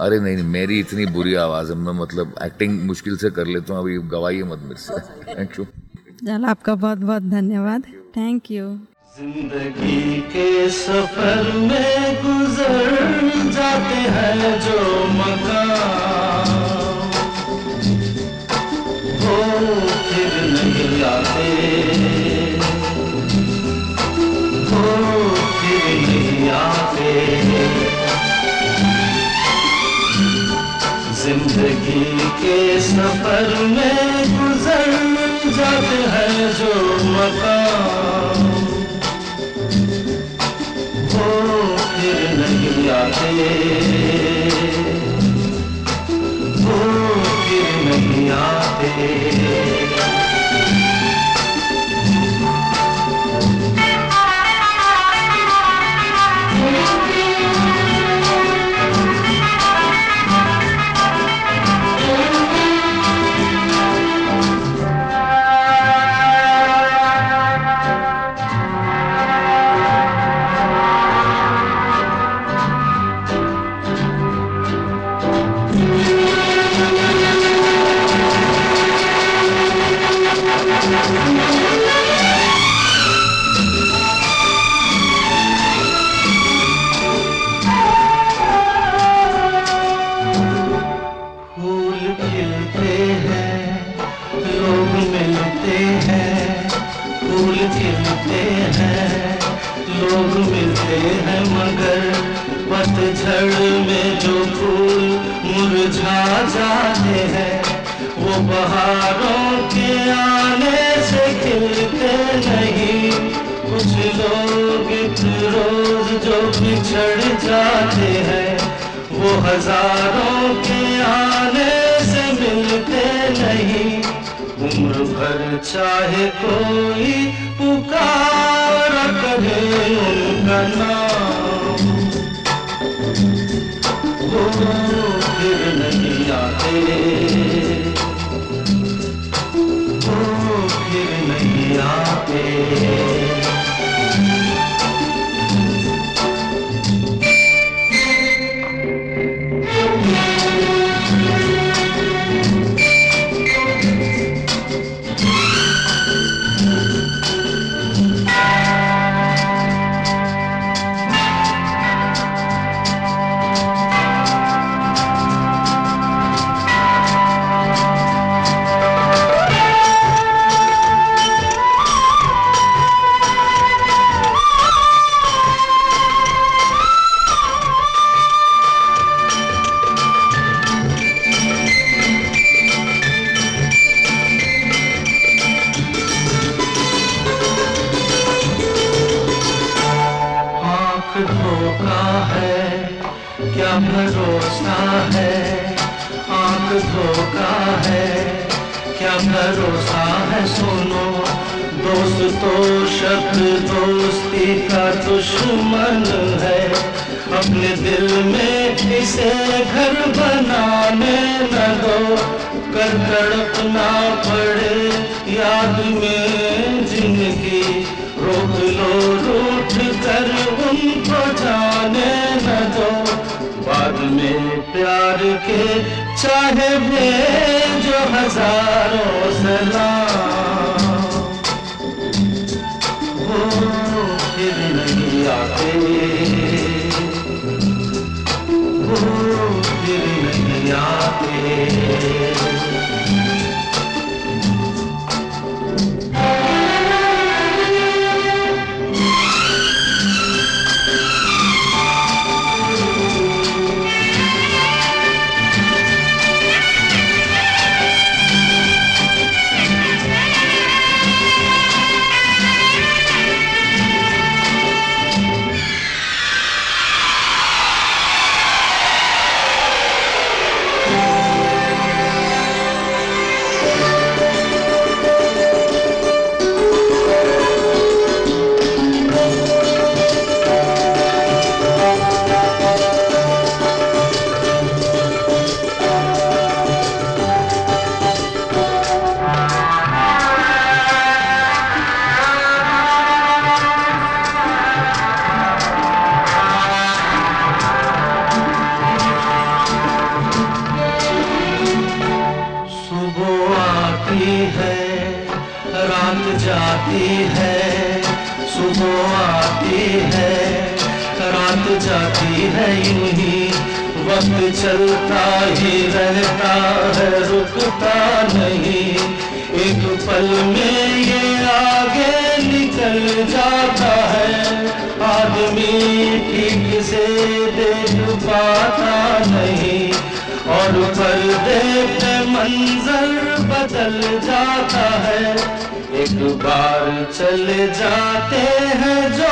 अरे नहीं नहीं मेरी इतनी बुरी आवाज़ है मैं मतलब एक्टिंग मुश्किल से कर लेता हूँ अभी गवाइए मत मेरे से। थैंक यू चल आपका बहुत बहुत धन्यवाद। थैंक यू ज़िंदगी के सफ़र में गुजर जाते हैं जो मकाम। सफ़र में गुजर जाते हैं जो मकाम वो फिर नहीं आते। वो फिर नहीं आते। हज़ारों के आने से मिलते नहीं। उम्र भर चाहे कोई पुकार करे उनका नाम। वो फिर नहीं आते। वो फिर नहीं आते। हज़ारों मंजर बदल जाता है। एक बार चले जाते हैं जो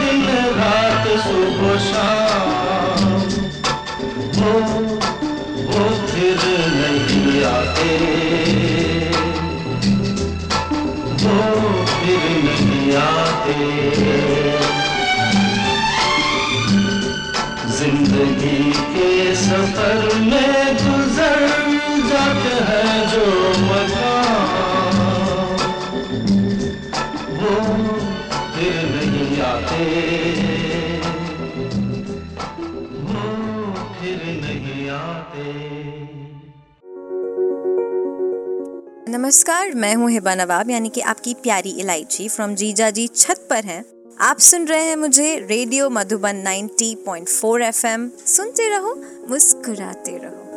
दिन रात सुबह शाम। वो वो फिर नहीं आते। वो फिर नहीं आते। ज़िंदगी के सफ़र में गुजर जाते हैं जो वो फिर नहीं आते। वो फिर नहीं आते। नमस्कार, मैं हूँ हिबा नवाब, यानी कि आपकी प्यारी इलायची फ्रॉम जीजा जी छत पर हैं। आप सुन रहे हैं मुझे रेडियो मधुबन 90.4 एफएम। सुनते रहो, मुस्कुराते रहो।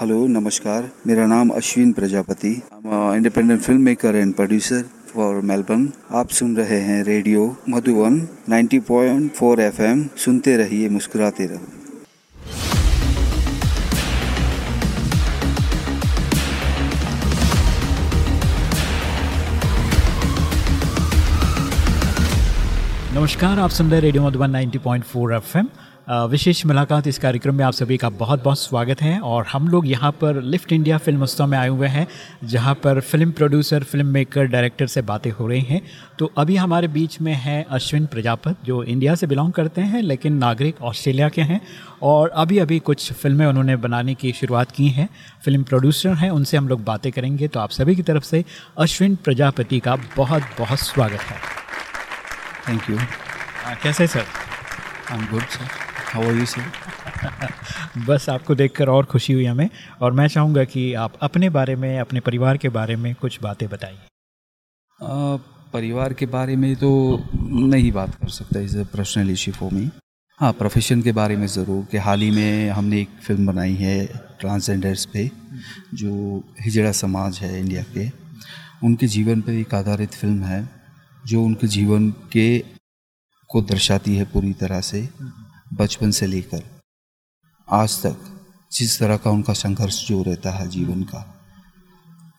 हेलो नमस्कार मेरा नाम Ashwin Prajapati. Independent film maker and producer for Melbourne आप सुन रहे हैं रेडियो मधुबन 90.4 एफएम। सुनते रहिए, मुस्कुराते रहो। नमस्कार, आप सुन रहे रेडियो मधुबन 90.4 एफएम। विशेष मुलाकात इस कार्यक्रम में आप सभी का बहुत बहुत स्वागत है और हम लोग यहाँ पर लिफ्ट इंडिया फ़िल्म उत्सव में आए हुए हैं जहाँ पर film producer film maker director से बातें हो रही हैं। तो अभी हमारे बीच में है अश्विन प्रजापत जो इंडिया से बिलोंग करते हैं लेकिन नागरिक ऑस्ट्रेलिया के हैं और अभी अभी कुछ फ़िल्में उन्होंने बनाने की शुरुआत की हैं। फ़िल्म प्रोड्यूसर हैं उनसे हम लोग बातें करेंगे। तो आप सभी की तरफ़ से अश्विन प्रजापति का बहुत बहुत स्वागत है। थैंक यू कैसे sir? I am good sir how are you sir बस आपको देखकर और खुशी हुई हमें और मैं चाहूँगा कि आप अपने बारे में अपने परिवार के बारे में कुछ बातें बताइए। परिवार के बारे में तो नहीं बात कर सकता is a personal issue for me. हाँ प्रोफेशन के बारे में ज़रूर कि हाल ही में हमने एक फ़िल्म बनाई है ट्रांसजेंडर्स पे जो हिजड़ा समाज है इंडिया के। उनके जीवन पर एक आधारित फ़िल्म है जो उनके जीवन के को दर्शाती है पूरी तरह से। बचपन से लेकर आज तक जिस तरह का उनका संघर्ष जो रहता है जीवन का,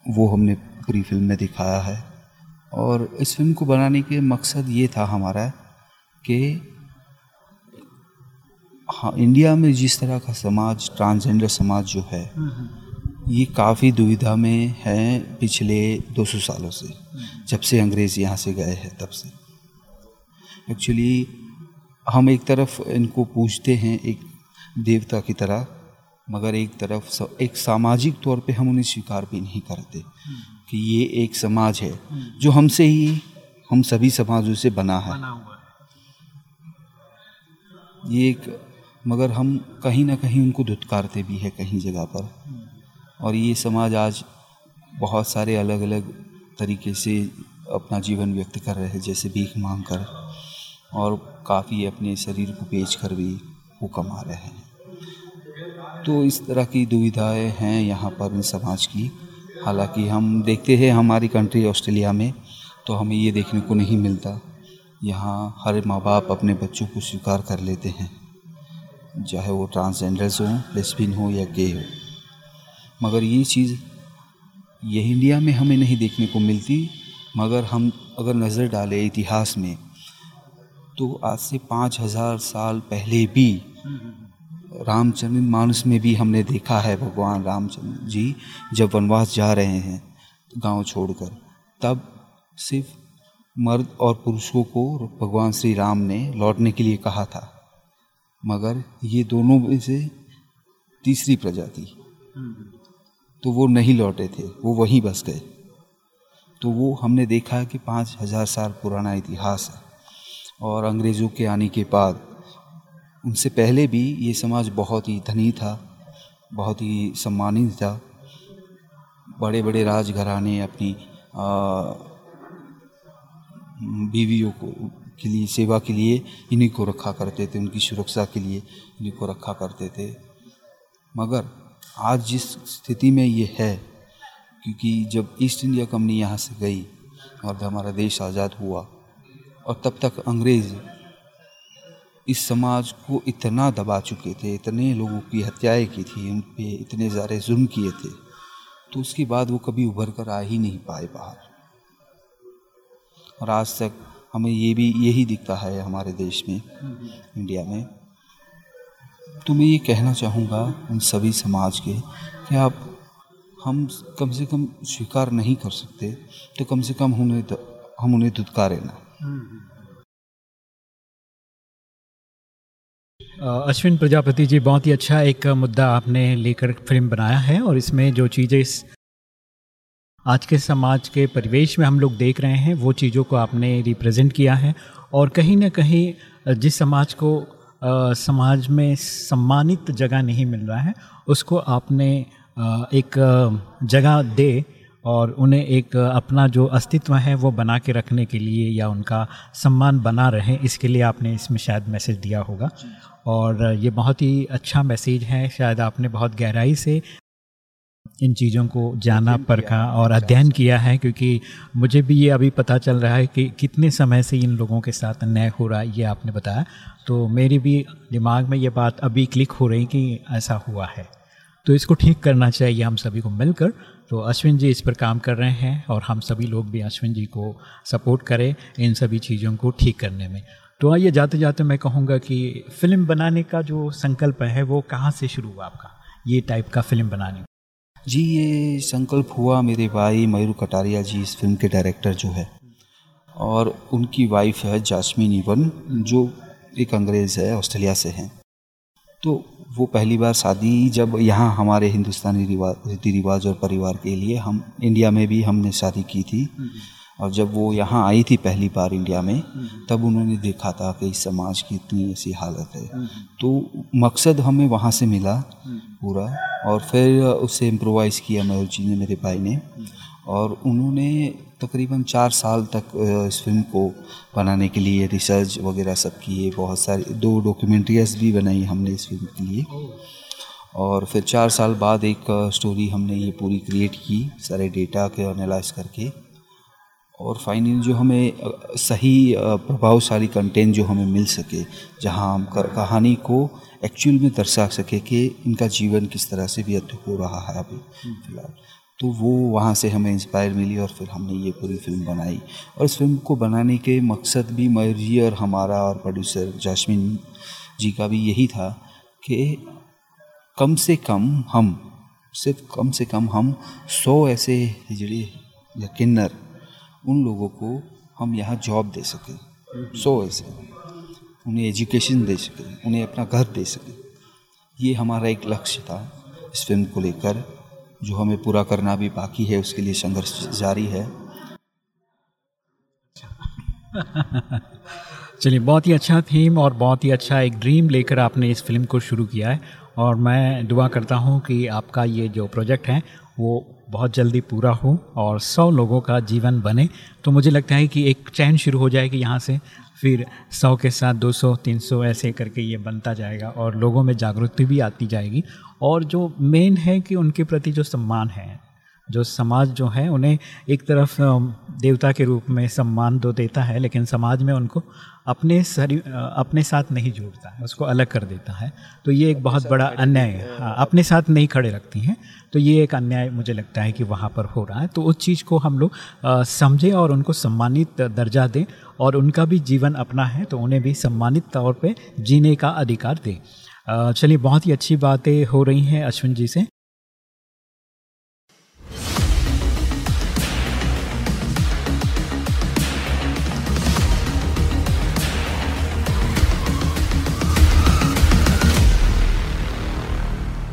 वो हमने पूरी फ़िल्म में दिखाया है। और इस फ़िल्म को बनाने के मकसद ये था हमारा कि हाँ इंडिया में जिस तरह का समाज, ट्रांसजेंडर समाज जो है, ये काफ़ी दुविधा में है पिछले 200 सालों से, जब से अंग्रेज़ यहाँ से गए हैं तब से। एक्चुअली हम एक तरफ़ इनको पूछते हैं एक देवता की तरह मगर एक तरफ़ स- एक सामाजिक तौर पे हम उन्हें स्वीकार भी नहीं करते कि ये एक समाज है जो हमसे ही हम सभी समाजों से बना है। ये एक मगर हम कहीं ना कहीं उनको धुतकारते भी है कहीं जगह पर। और ये समाज आज बहुत सारे अलग अलग तरीके से अपना जीवन व्यक्त कर रहे हैं जैसे भीख मांग कर। और काफ़ी अपने शरीर को बेच कर भी वो कमा रहे हैं। तो इस तरह की दुविधाएँ हैं यहाँ पर इन समाज की। हालाँकि हम देखते हैं हमारी कंट्री ऑस्ट्रेलिया में तो हमें ये देखने को नहीं मिलता। यहाँ हर माँ बाप अपने बच्चों को स्वीकार कर लेते हैं। चाहे वो ट्रांसजेंडर्स हों लेस्बिन हो या गे हो। मगर ये चीज़ ये इंडिया में हमें नहीं देखने को मिलती। मगर हम अगर नज़र डालें इतिहास में तो आज से पाँच हज़ार साल पहले भी रामचंद्र मानस में भी हमने देखा है भगवान रामचंद्र जी जब वनवास जा रहे हैं गाँव छोड़कर। तब सिर्फ़ मर्द और पुरुषों को भगवान श्री राम ने लौटने के लिए कहा था। मगर ये दोनों में से तीसरी प्रजाति तो वो नहीं लौटे थे, वो वहीं बस गए। तो वो हमने देखा है कि पाँच हज़ार साल पुराना इतिहास है। और अंग्रेज़ों के आने के बाद उनसे पहले भी ये समाज बहुत ही धनी था, बहुत ही सम्मानित था। बड़े बड़े राजघराने अपनी बीवियों को, के लिए, सेवा के लिए इन्हीं को रखा करते थे, उनकी सुरक्षा के लिए इन्हीं को रखा करते थे। मगर आज जिस स्थिति में ये है, क्योंकि जब ईस्ट इंडिया कंपनी यहाँ से गई और हमारा देश आज़ाद हुआ और तब तक अंग्रेज़ इस समाज को इतना दबा चुके थे, इतने लोगों की हत्याएँ की थी, उन पर इतने ज़्यादा जुल्म किए थे तो उसके बाद वो कभी उभर कर आ ही नहीं पाए बाहर। और आज तक हमें ये भी, यही दिखता है हमारे देश में, इंडिया में। तो मैं ये कहना चाहूँगा उन सभी समाज के कि आप, हम कम से कम स्वीकार नहीं कर सकते तो कम से कम उन्हें हम उन्हें धुतकारें ना। अश्विन प्रजापति जी बहुत ही अच्छा एक मुद्दा आपने लेकर फ़िल्म बनाया है और इसमें जो चीज़ें आज के समाज के परिवेश में हम लोग देख रहे हैं वो चीज़ों को आपने रिप्रेजेंट किया है और कहीं ना कहीं जिस समाज को अ, समाज में सम्मानित जगह नहीं मिल रहा है उसको आपने अ, एक जगह दे और उन्हें एक अपना जो अस्तित्व है वो बना के रखने के लिए या उनका सम्मान बना रहे इसके लिए आपने इसमें शायद मैसेज दिया होगा। और ये बहुत ही अच्छा मैसेज है शायद आपने बहुत गहराई से इन चीज़ों को जाना परखा और अध्ययन किया है क्योंकि मुझे भी ये अभी पता चल रहा है कि कितने समय से इन लोगों के साथ अन्याय हो रहा है ये आपने बताया। तो मेरी भी दिमाग में ये बात अभी क्लिक हो रही कि ऐसा हुआ है। तो इसको ठीक करना चाहिए हम सभी को मिलकर। तो अश्विन जी इस पर काम कर रहे हैं और हम सभी लोग भी अश्विन जी को सपोर्ट करें इन सभी चीज़ों को ठीक करने में। तो आइए जाते जाते मैं कहूँगा कि फ़िल्म बनाने का जो संकल्प है वो कहाँ से शुरू हुआ आपका? ये टाइप का फ़िल्म बनाने। जी, ये संकल्प हुआ मेरे भाई मयूर कटारिया जी इस फ़िल्म के डायरेक्टर जो है। और उनकी वाइफ है जासमीन इवन, जो एक अंग्रेज़ है, ऑस्ट्रेलिया से हैं। तो वो पहली बार शादी जब यहाँ हमारे हिंदुस्तानी रिवाज रीति रिवाज और परिवार के लिए हम इंडिया में भी हमने शादी की थी। और जब वो यहाँ आई थी पहली बार इंडिया में तब उन्होंने देखा था कि इस समाज की इतनी ऐसी हालत है। तो मकसद हमें वहाँ से मिला पूरा। और फिर उसे इम्प्रोवाइज़ किया मयूर जी ने मेरे भाई ने। और उन्होंने तकरीबन चार साल तक इस फ़िल्म को बनाने के लिए रिसर्च वगैरह सब किए बहुत सारी दो डॉक्यूमेंट्रीज भी बनाई हमने इस फ़िल्म के लिए। और फिर चार साल बाद एक स्टोरी हमने ये पूरी क्रिएट की सारे डेटा के एनालाइज करके। और फाइनली जो हमें सही प्रभावशाली कंटेंट जो हमें मिल सके जहाँ हम कहानी को एक्चुअल में दर्शा सके कि इनका जीवन किस तरह से व्यर्थ हो रहा है अभी फ़िलहाल। तो वो वहाँ से हमें इंस्पायर मिली और फिर हमने ये पूरी फ़िल्म बनाई। और इस फ़िल्म को बनाने के मकसद भी मयूर और हमारा और प्रोड्यूसर जासमिन जी का भी यही था कि कम से कम हम, सिर्फ़ कम से कम हम सौ ऐसे हिजड़े या किन्नर, उन लोगों को हम यहाँ जॉब दे सकें। सौ ऐसे। उन्हें एजुकेशन दे सकें, उन्हें अपना घर दे सकें। ये हमारा एक लक्ष्य था इस फ़िल्म को लेकर। जो हमें पूरा करना भी बाकी है, उसके लिए संघर्ष जारी है। चलिए, बहुत ही अच्छा थीम और बहुत ही अच्छा एक ड्रीम लेकर आपने इस फ़िल्म को शुरू किया है। और मैं दुआ करता हूँ कि आपका ये जो प्रोजेक्ट है, वो बहुत जल्दी पूरा हो और सौ लोगों का जीवन बने। तो मुझे लगता है कि एक चैन शुरू हो जाएगी यहाँ से, फिर सौ के साथ दो सौ, तीन सौ ऐसे करके ये बनता जाएगा और लोगों में जागृति भी आती जाएगी। और जो मेन है कि उनके प्रति जो सम्मान है जो समाज जो है उन्हें एक तरफ़ देवता के रूप में सम्मान तो देता है लेकिन समाज में उनको अपने अ, अपने साथ नहीं जोड़ता है उसको अलग कर देता है। तो ये एक बहुत बड़ा अन्याय है। अपने साथ नहीं खड़े रखती हैं। तो ये एक अन्याय मुझे लगता है कि वहाँ पर हो रहा है। तो उस चीज़ को हम लोग समझें और उनको सम्मानित दर्जा दें और उनका भी जीवन अपना है तो उन्हें भी सम्मानित तौर पर जीने का अधिकार दें। चलिए बहुत ही अच्छी बातें हो रही हैं अश्विन जी से।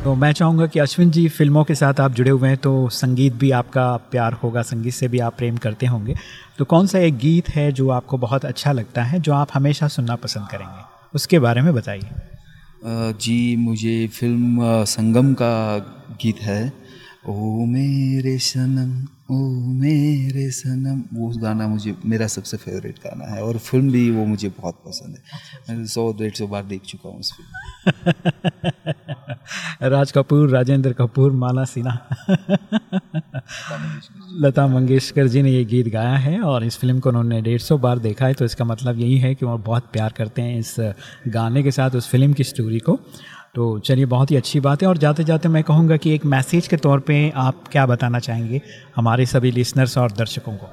तो मैं चाहूँगा कि अश्विन जी फ़िल्मों के साथ आप जुड़े हुए हैं तो संगीत भी आपका प्यार होगा, संगीत से भी आप प्रेम करते होंगे। तो कौन सा एक गीत है जो आपको बहुत अच्छा लगता है, जो आप हमेशा सुनना पसंद करेंगे? उसके बारे में बताइए। जी मुझे फ़िल्म संगम का गीत है। ओ मेरे सनम ओ मेरे सनम वो गाना मुझे मेरा सबसे फेवरेट गाना है और फ़िल्म भी वो मुझे बहुत पसंद है। मैं सौ डेढ़ सौ बार देख चुका हूँ उस फ़िल्म राज कपूर राजेंद्र कपूर माला सिन्हा। लता मंगेशकर जी ने ये गीत गाया है और इस फ़िल्म को उन्होंने डेढ़ सौ बार देखा है तो इसका मतलब यही है कि वो बहुत प्यार करते हैं इस गाने के साथ, उस फ़िल्म की स्टोरी को। तो चलिए, बहुत ही अच्छी बात है और जाते जाते मैं कहूँगा कि एक मैसेज के तौर पे आप क्या बताना चाहेंगे हमारे सभी लिसनर्स और दर्शकों को?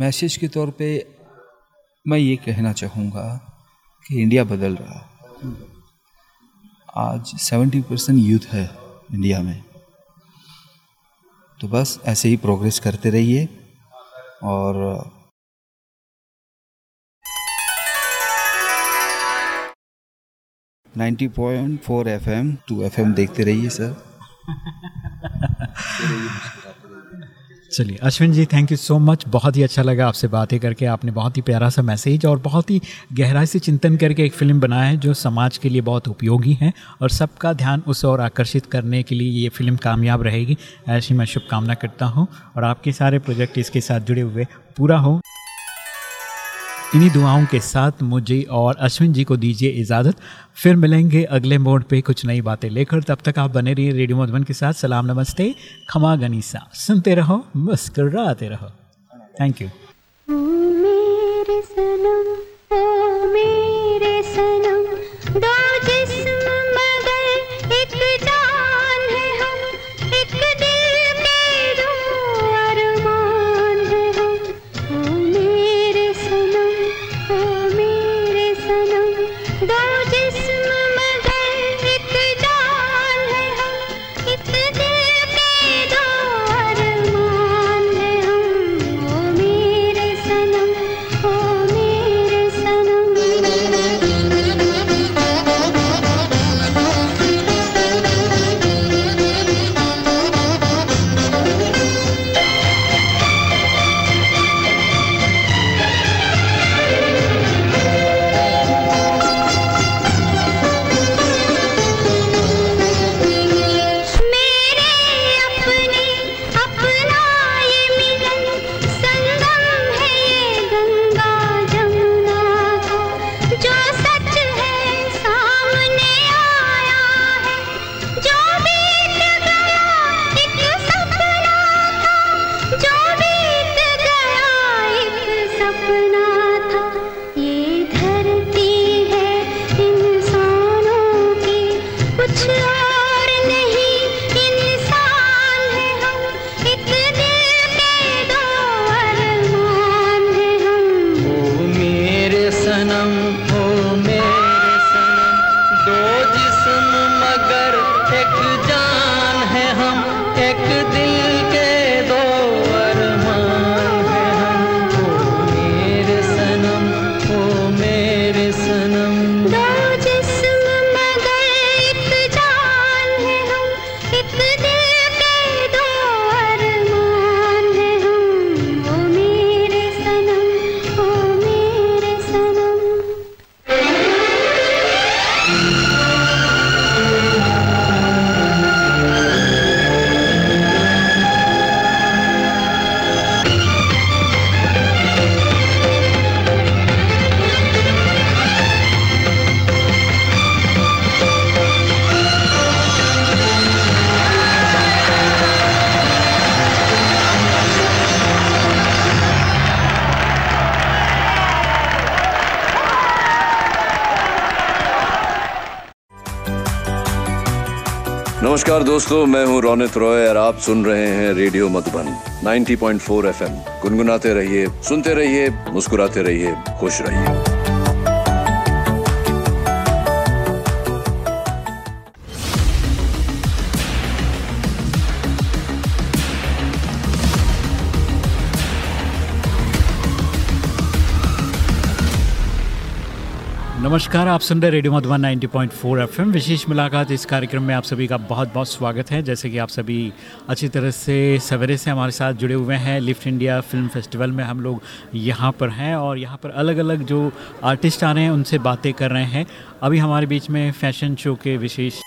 मैसेज के तौर पे मैं ये कहना चाहूँगा कि इंडिया बदल रहा आज 70 परसेंट यूथ है इंडिया में। तो बस ऐसे ही प्रोग्रेस करते रहिए और ninety point four F M to F M देखते रहिए सर चलिए, Ashwin ji thank you so much बहुत ही अच्छा लगा आपसे बातें करके। आपने बहुत ही प्यारा सा मैसेज और बहुत ही गहराई से चिंतन करके एक फ़िल्म बनाया है, जो समाज के लिए बहुत उपयोगी है और सबका ध्यान उस और आकर्षित करने के लिए ये फ़िल्म कामयाब रहेगी। ऐसी मैं शुभकामना करता हूँ और आपके सारे प्रोजेक्ट इसके साथ जुड़े हुए पूरा हो। इन्हीं दुआओं के साथ मुझे और अश्विन जी को दीजिए इजाज़त। फिर मिलेंगे अगले मोड पे कुछ नई बातें लेकर। तब तक आप बने रहिए रेडियो मधुबन के साथ। सलाम, नमस्ते। खमा गनीसा। सुनते रहो, मुस्कराते रहो। थैंक यू मेरे सनम, ओ मेरे सनम नमस्कार दोस्तों, मैं हूँ रौनित रॉय और आप सुन रहे हैं रेडियो मधुबन 90.4 एफएम। गुनगुनाते रहिए, सुनते रहिए, मुस्कुराते रहिए, खुश रहिए। नमस्कार, आप सुन रहे रेडियो मधुबन 90.4 एफएम। विशेष मुलाकात इस कार्यक्रम में आप सभी का बहुत बहुत स्वागत है। जैसे कि आप सभी अच्छी तरह से सवेरे से हमारे साथ जुड़े हुए हैं। लिफ्ट इंडिया फ़िल्म फेस्टिवल में हम लोग यहाँ पर हैं और यहाँ पर अलग अलग जो आर्टिस्ट आ रहे हैं, उनसे बातें कर रहे हैं। अभी हमारे बीच में फ़ैशन शो के विशेष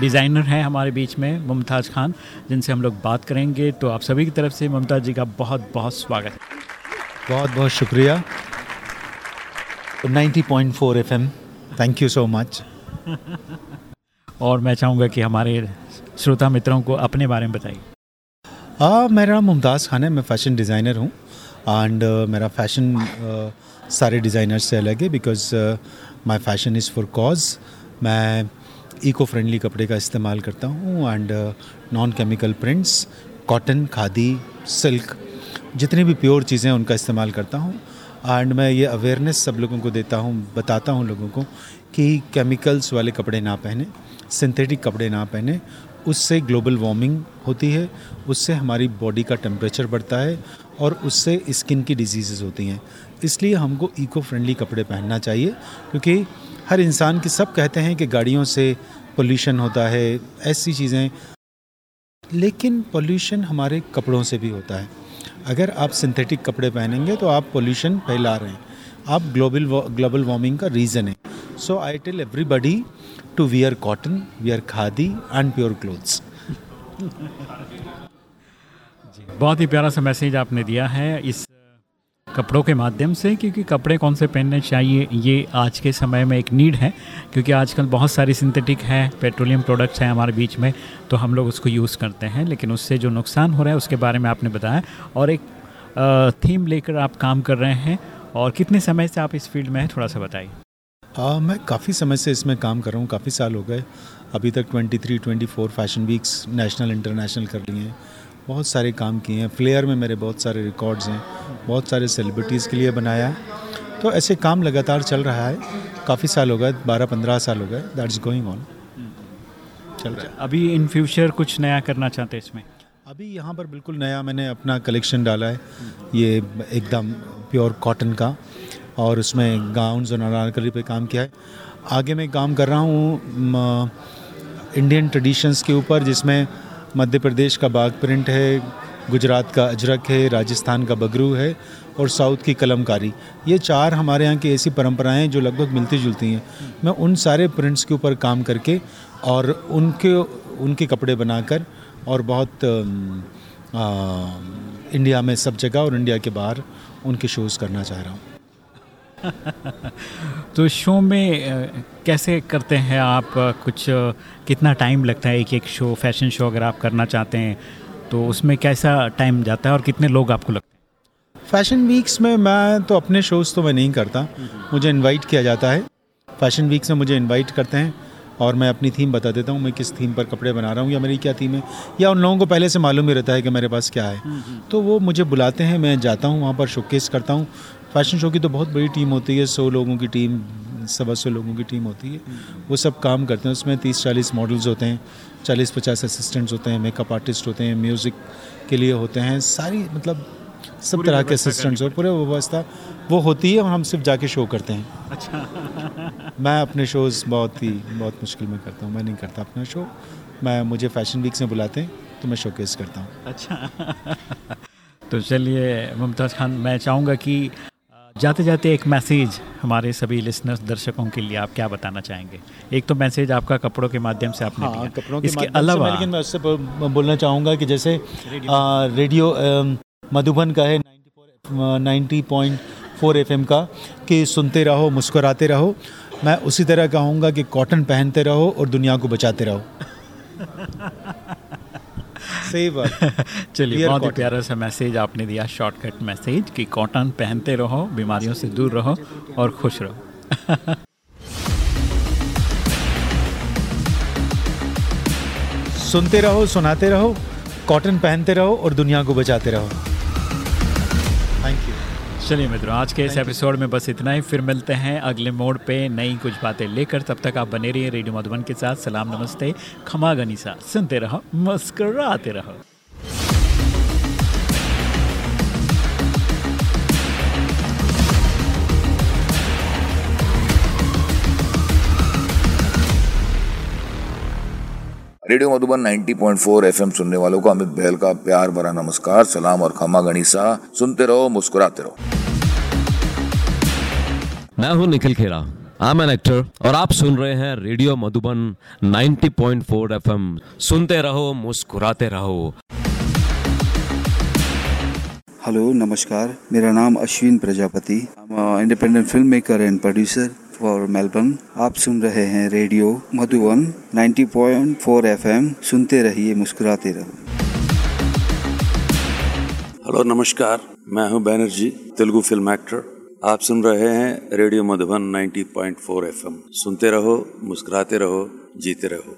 डिज़ाइनर हैं हमारे बीच में मुमताज़ खान, जिनसे हम लोग बात करेंगे। तो आप सभी की तरफ़ से मुमताज़ जी का बहुत बहुत स्वागत बहुत बहुत शुक्रिया। 90.4 FM thank you so much और मैं चाहूँगा कि हमारे श्रोता मित्रों को अपने बारे में बताइए। हाँ मेरा नाम मुमताज़ खान है मैं फ़ैशन डिज़ाइनर हूँ। एंड मेरा फ़ैशन uh, सारे डिज़ाइनर से अलग है because my fashion is for cause मैं इको फ्रेंडली कपड़े का इस्तेमाल करता हूँ and non chemical prints cotton khadi silk जितनी भी प्योर चीज़ें उनका इस्तेमाल करता हूँ। एंड मैं ये अवेयरनेस सब लोगों को देता हूँ, बताता हूँ लोगों को कि केमिकल्स वाले कपड़े ना पहने सिंथेटिक कपड़े ना पहने, उससे ग्लोबल वार्मिंग होती है, उससे हमारी बॉडी का टेम्परेचर बढ़ता है और उससे स्किन की डिज़ीज़ होती हैं। इसलिए हमको इको फ्रेंडली कपड़े पहनना चाहिए, क्योंकि हर इंसान की सब कहते हैं कि गाड़ियों से पोल्यूशन होता है, ऐसी चीज़ें। लेकिन पोल्यूशन हमारे कपड़ों से भी होता है। अगर आप सिंथेटिक कपड़े पहनेंगे तो आप पोल्यूशन फैला रहे हैं। आप ग्लोबल ग्लोबल वार्मिंग का रीज़न है। So I tell everybody to wear cotton wear khadi and pure clothes बहुत ही प्यारा सा मैसेज आपने दिया है। इस कपड़ों के माध्यम से, क्योंकि कपड़े कौन से पहनने चाहिए, ये आज के समय में एक नीड है, क्योंकि आजकल बहुत सारी सिंथेटिक है पेट्रोलियम प्रोडक्ट्स हैं हमारे बीच में तो हम लोग उसको यूज़ करते हैं, लेकिन उससे जो नुकसान हो रहा है, उसके बारे में आपने बताया। और एक थीम लेकर आप काम कर रहे हैं, और कितने समय से आप इस फ़ील्ड में हैं, थोड़ा सा बताइए। हाँ मैं काफ़ी समय से इसमें काम कर रहा हूँ, काफ़ी साल हो गए। अभी तक 23 24 फ़ैशन वीक्स नेशनल इंटरनेशनल कर लिए हैं। बहुत सारे काम किए हैं। फ्लेयर में मेरे बहुत सारे रिकॉर्ड्स हैं। बहुत सारे सेलिब्रिटीज़ के लिए बनाया। तो ऐसे काम लगातार चल रहा है। काफ़ी साल हो गए बारह पंद्रह साल हो गए। दैट्स गोइंग ऑन चल रहा है। अभी इन फ्यूचर कुछ नया करना चाहते हैं इसमें? अभी यहाँ पर बिल्कुल नया मैंने अपना कलेक्शन डाला है। ये एकदम प्योर कॉटन का। और उसमें गाउन्स और अनारकली पे काम किया है। आगे मैं काम कर रहा हूँ इंडियन ट्रेडिशंस के ऊपर जिसमें मध्य प्रदेश का बाग प्रिंट है गुजरात का अजरक है राजस्थान का बगरू है और साउथ की कलमकारी। ये चार हमारे यहाँ की ऐसी परंपराएँ जो लगभग मिलती जुलती हैं। मैं उन सारे प्रिंट्स के ऊपर काम करके और उनके उनके कपड़े बनाकर और बहुत आ, इंडिया में सब जगह और इंडिया के बाहर उनके शोज़ करना चाह रहा हूँ। तो शो में कैसे करते हैं आप? कुछ कितना टाइम लगता है एक एक शो फ़ैशन शो अगर आप करना चाहते हैं तो उसमें कैसा टाइम जाता है और कितने लोग आपको लगते हैं? फ़ैशन वीक्स में मैं तो अपने शोज़ तो मैं नहीं करता। मुझे इनवाइट किया जाता है। फ़ैशन वीक्स में मुझे इनवाइट करते हैं और मैं अपनी थीम बता देता हूँ मैं किस थीम पर कपड़े बना रहा हूँ या मेरी क्या थीम है या उन लोगों को पहले से मालूम ही रहता है कि मेरे पास क्या है। तो वो मुझे बुलाते हैं मैं जाता हूँ वहाँ पर शोकेस करता हूँ। फ़ैशन शो की तो बहुत बड़ी टीम होती है सौ लोगों की टीम सवा सौ लोगों की टीम होती है। वो सब काम करते हैं उसमें तीस चालीस मॉडल्स होते हैं चालीस पचास असिस्टेंट्स होते हैं मेकअप आर्टिस्ट होते हैं म्यूज़िक के लिए होते हैं सारी मतलब सब तरह के असिस्टेंट्स और पूरे व्यवस्था वो होती है और हम सिर्फ़ जाके शो करते हैं। अच्छा। मैं अपने शोज़ बहुत ही बहुत मुश्किल में करता हूँ मैं नहीं करता अपना शो मैं मुझे फ़ैशन वीक से बुलाते हैं तो मैं शोकेस करता हूँ। अच्छा। तो चलिए मुमताज़ खान मैं चाहूँगा कि जाते जाते एक मैसेज हमारे सभी लिसनर्स दर्शकों के लिए आप क्या बताना चाहेंगे? एक तो मैसेज आपका कपड़ों के माध्यम से आपने हाँ, कपड़ों के इसके अलावा लेकिन मैं उससे बोलना चाहूँगा कि जैसे रेडियो मधुबन का है 90.4 एफएम का कि सुनते रहो मुस्कुराते रहो। मैं उसी तरह कहूँगा कि कॉटन पहनते रहो और दुनिया को बचाते रहो। सही बात। चलिए बहुत ही प्यारा सा मैसेज आपने दिया शॉर्टकट मैसेज कि कॉटन पहनते रहो बीमारियों से दूर रहो और खुश रहो। सुनते रहो सुनाते रहो कॉटन पहनते रहो और दुनिया को बचाते रहो। चलिए मित्रों आज के इस एपिसोड में बस इतना ही। फिर मिलते हैं अगले मोड़ पे नई कुछ बातें लेकर। तब तक आप बने रहिए रेडियो मधुबन के साथ। सलाम नमस्ते। खमा गनीसा सुनते रहो मुस्कराते रहो। रेडियो मधुबन 90.4 एफएम सुनने वालों को अमित बहल का प्यार भरा नमस्कार सलाम और खमा गणिसा सुनते रहो मुस्कुराते रहो। मैं हूँ Nikhil Khera. I am an actor और आप सुन रहे हैं रेडियो मधुबन 90.4 एफएम। सुनते रहो मुस्कुराते रहो। हेलो नमस्कार। मेरा नाम Ashwin Prajapati. Independent film maker and producer for Melbourne आप सुन रहे हैं रेडियो मधुबन 90.4 एफएम। सुनते रहिए मुस्कुराते रहो। हेलो नमस्कार। मैं हूँ बैनर्जी तेलुगु फ़िल्म एक्टर आप सुन रहे हैं रेडियो मधुबन 90.4 एफएम। सुनते रहो मुस्कुराते रहो जीते रहो।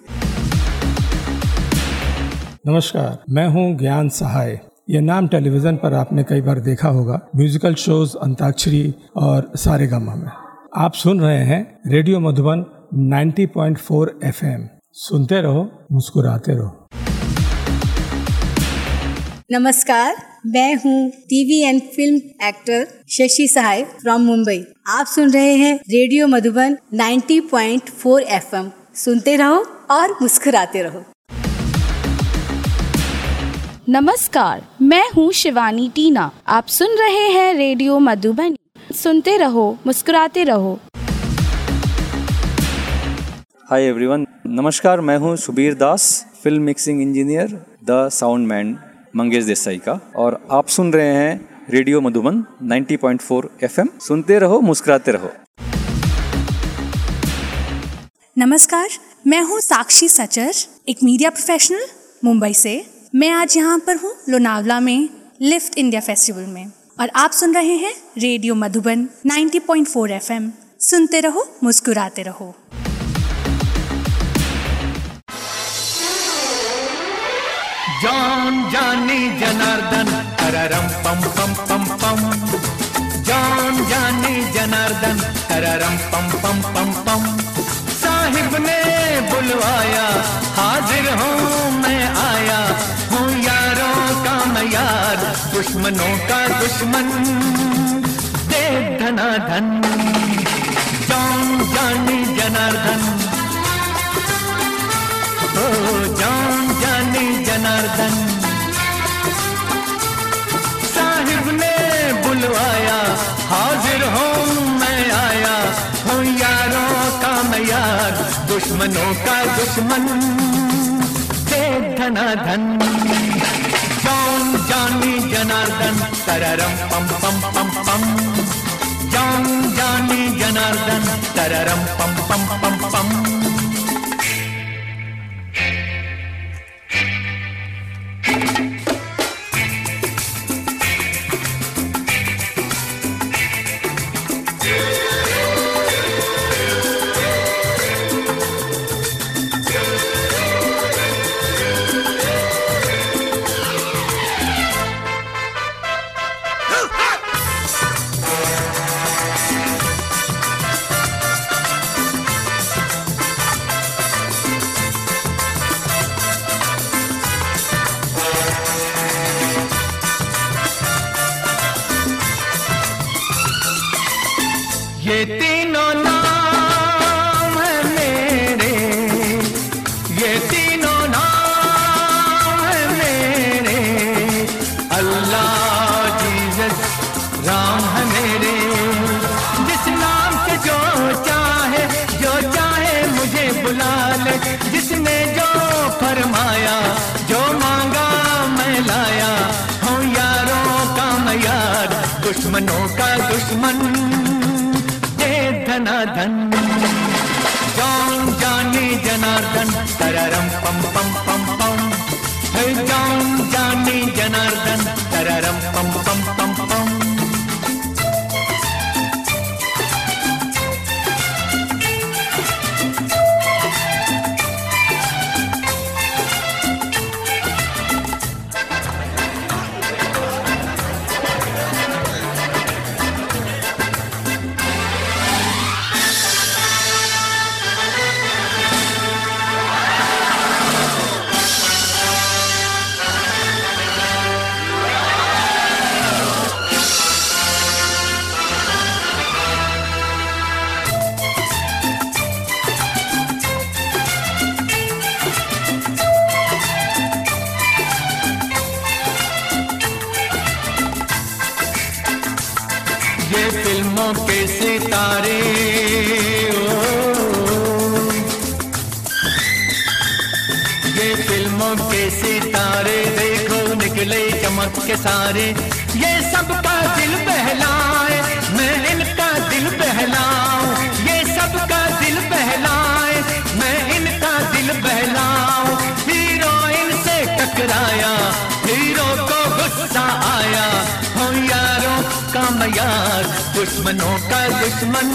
नमस्कार मैं हूँ ज्ञान सहाय। ये नाम टेलीविज़न पर आपने कई बार देखा होगा म्यूजिकल शोज़ अंताक्षरी और सारे गामा में। आप सुन रहे हैं रेडियो मधुबन 90.4 एफएम। सुनते रहो मुस्कुराते रहो। नमस्कार मैं हूँ TV and film actor Shashi Sahay from Mumbai. आप सुन रहे हैं रेडियो मधुबन 90.4 एफएम। सुनते रहो और मुस्कुराते रहो। नमस्कार मैं हूँ शिवानी टीना। आप सुन रहे हैं रेडियो मधुबन। सुनते रहो मुस्कुराते रहो। हाय एवरीवन नमस्कार मैं हूँ Subir Das film mixing engineer the sound man Mangesh Desai का। और आप सुन रहे हैं रेडियो मधुबन 90.4 एफएम। सुनते रहो, मुस्कुराते रहो। नमस्कार, मैं हूँ साक्षी सचर, एक मीडिया प्रोफेशनल, मुंबई से। मैं आज यहाँ पर हूँ लोनावला में, लिफ्ट इंडिया फेस्टिवल में। और आप सुन रहे हैं रेडियो मधुबन 90.4 एफएम। सुनते रहो, मुस्कुराते रहो। जान जानी जनार्दन, कररम पम पम पम पम। जान जानी जनार्दन, कररम पम पम पम पम। साहिब ने बुलवाया, हाजिर हूँ मैं आया। हूँ यारों का मैं यार दुश्मनों का दुश्मन। दे धनाधन, जान जानी जनार्दन। जान जानी जनार्दन। साहिब ने बुलवाया, हाजिर हूँ मैं आया। हूँ यारों का मैं यार दुश्मनों का दुश्मन। दे धनाधन, जान जानी जनार्दन। तररम पम पम पम पम। जान जानी जनार्दन, तररम पम पम पम पम। ये सितारे ओ, ये फ़िल्मों के सितारे देखो निकले चमक के सारे। ये सबका दिल बहलाए मैं इनका दिल बहलाऊं। ये सबका दिल बहलाए मैं इनका दिल बहलाऊं। हीरोइन से टकराया हीरो को गुस्सा आया हो यारों का मैं यार दुश्मनों का दुश्मन।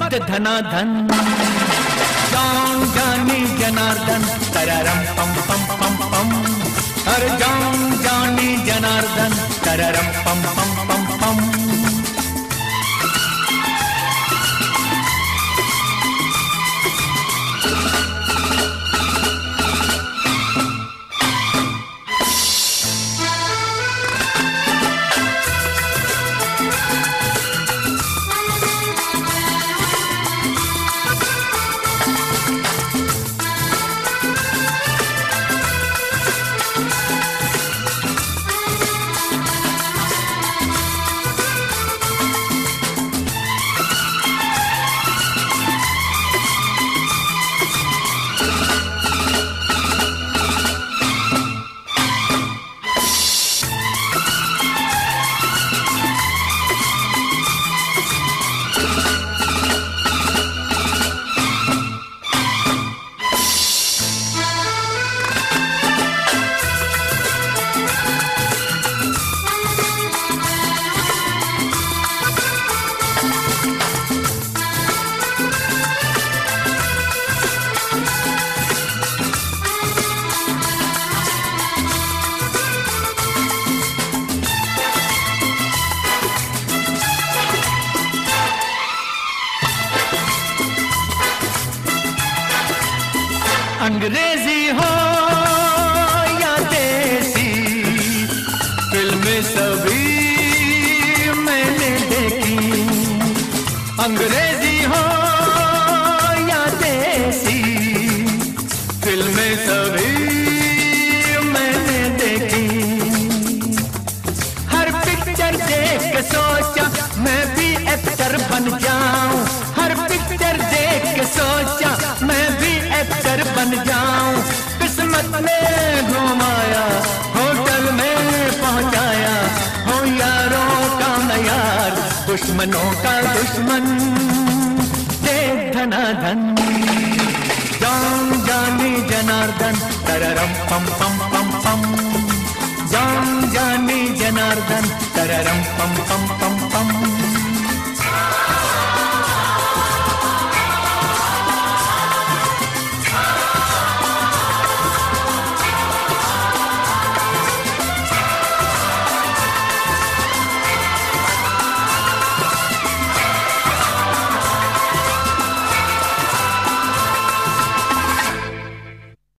मत धना धन जाऊँ जानी जनार्दन, तररम पम पम पम पम। हर जाऊँ जानी जनार्दन, तररम पम पम।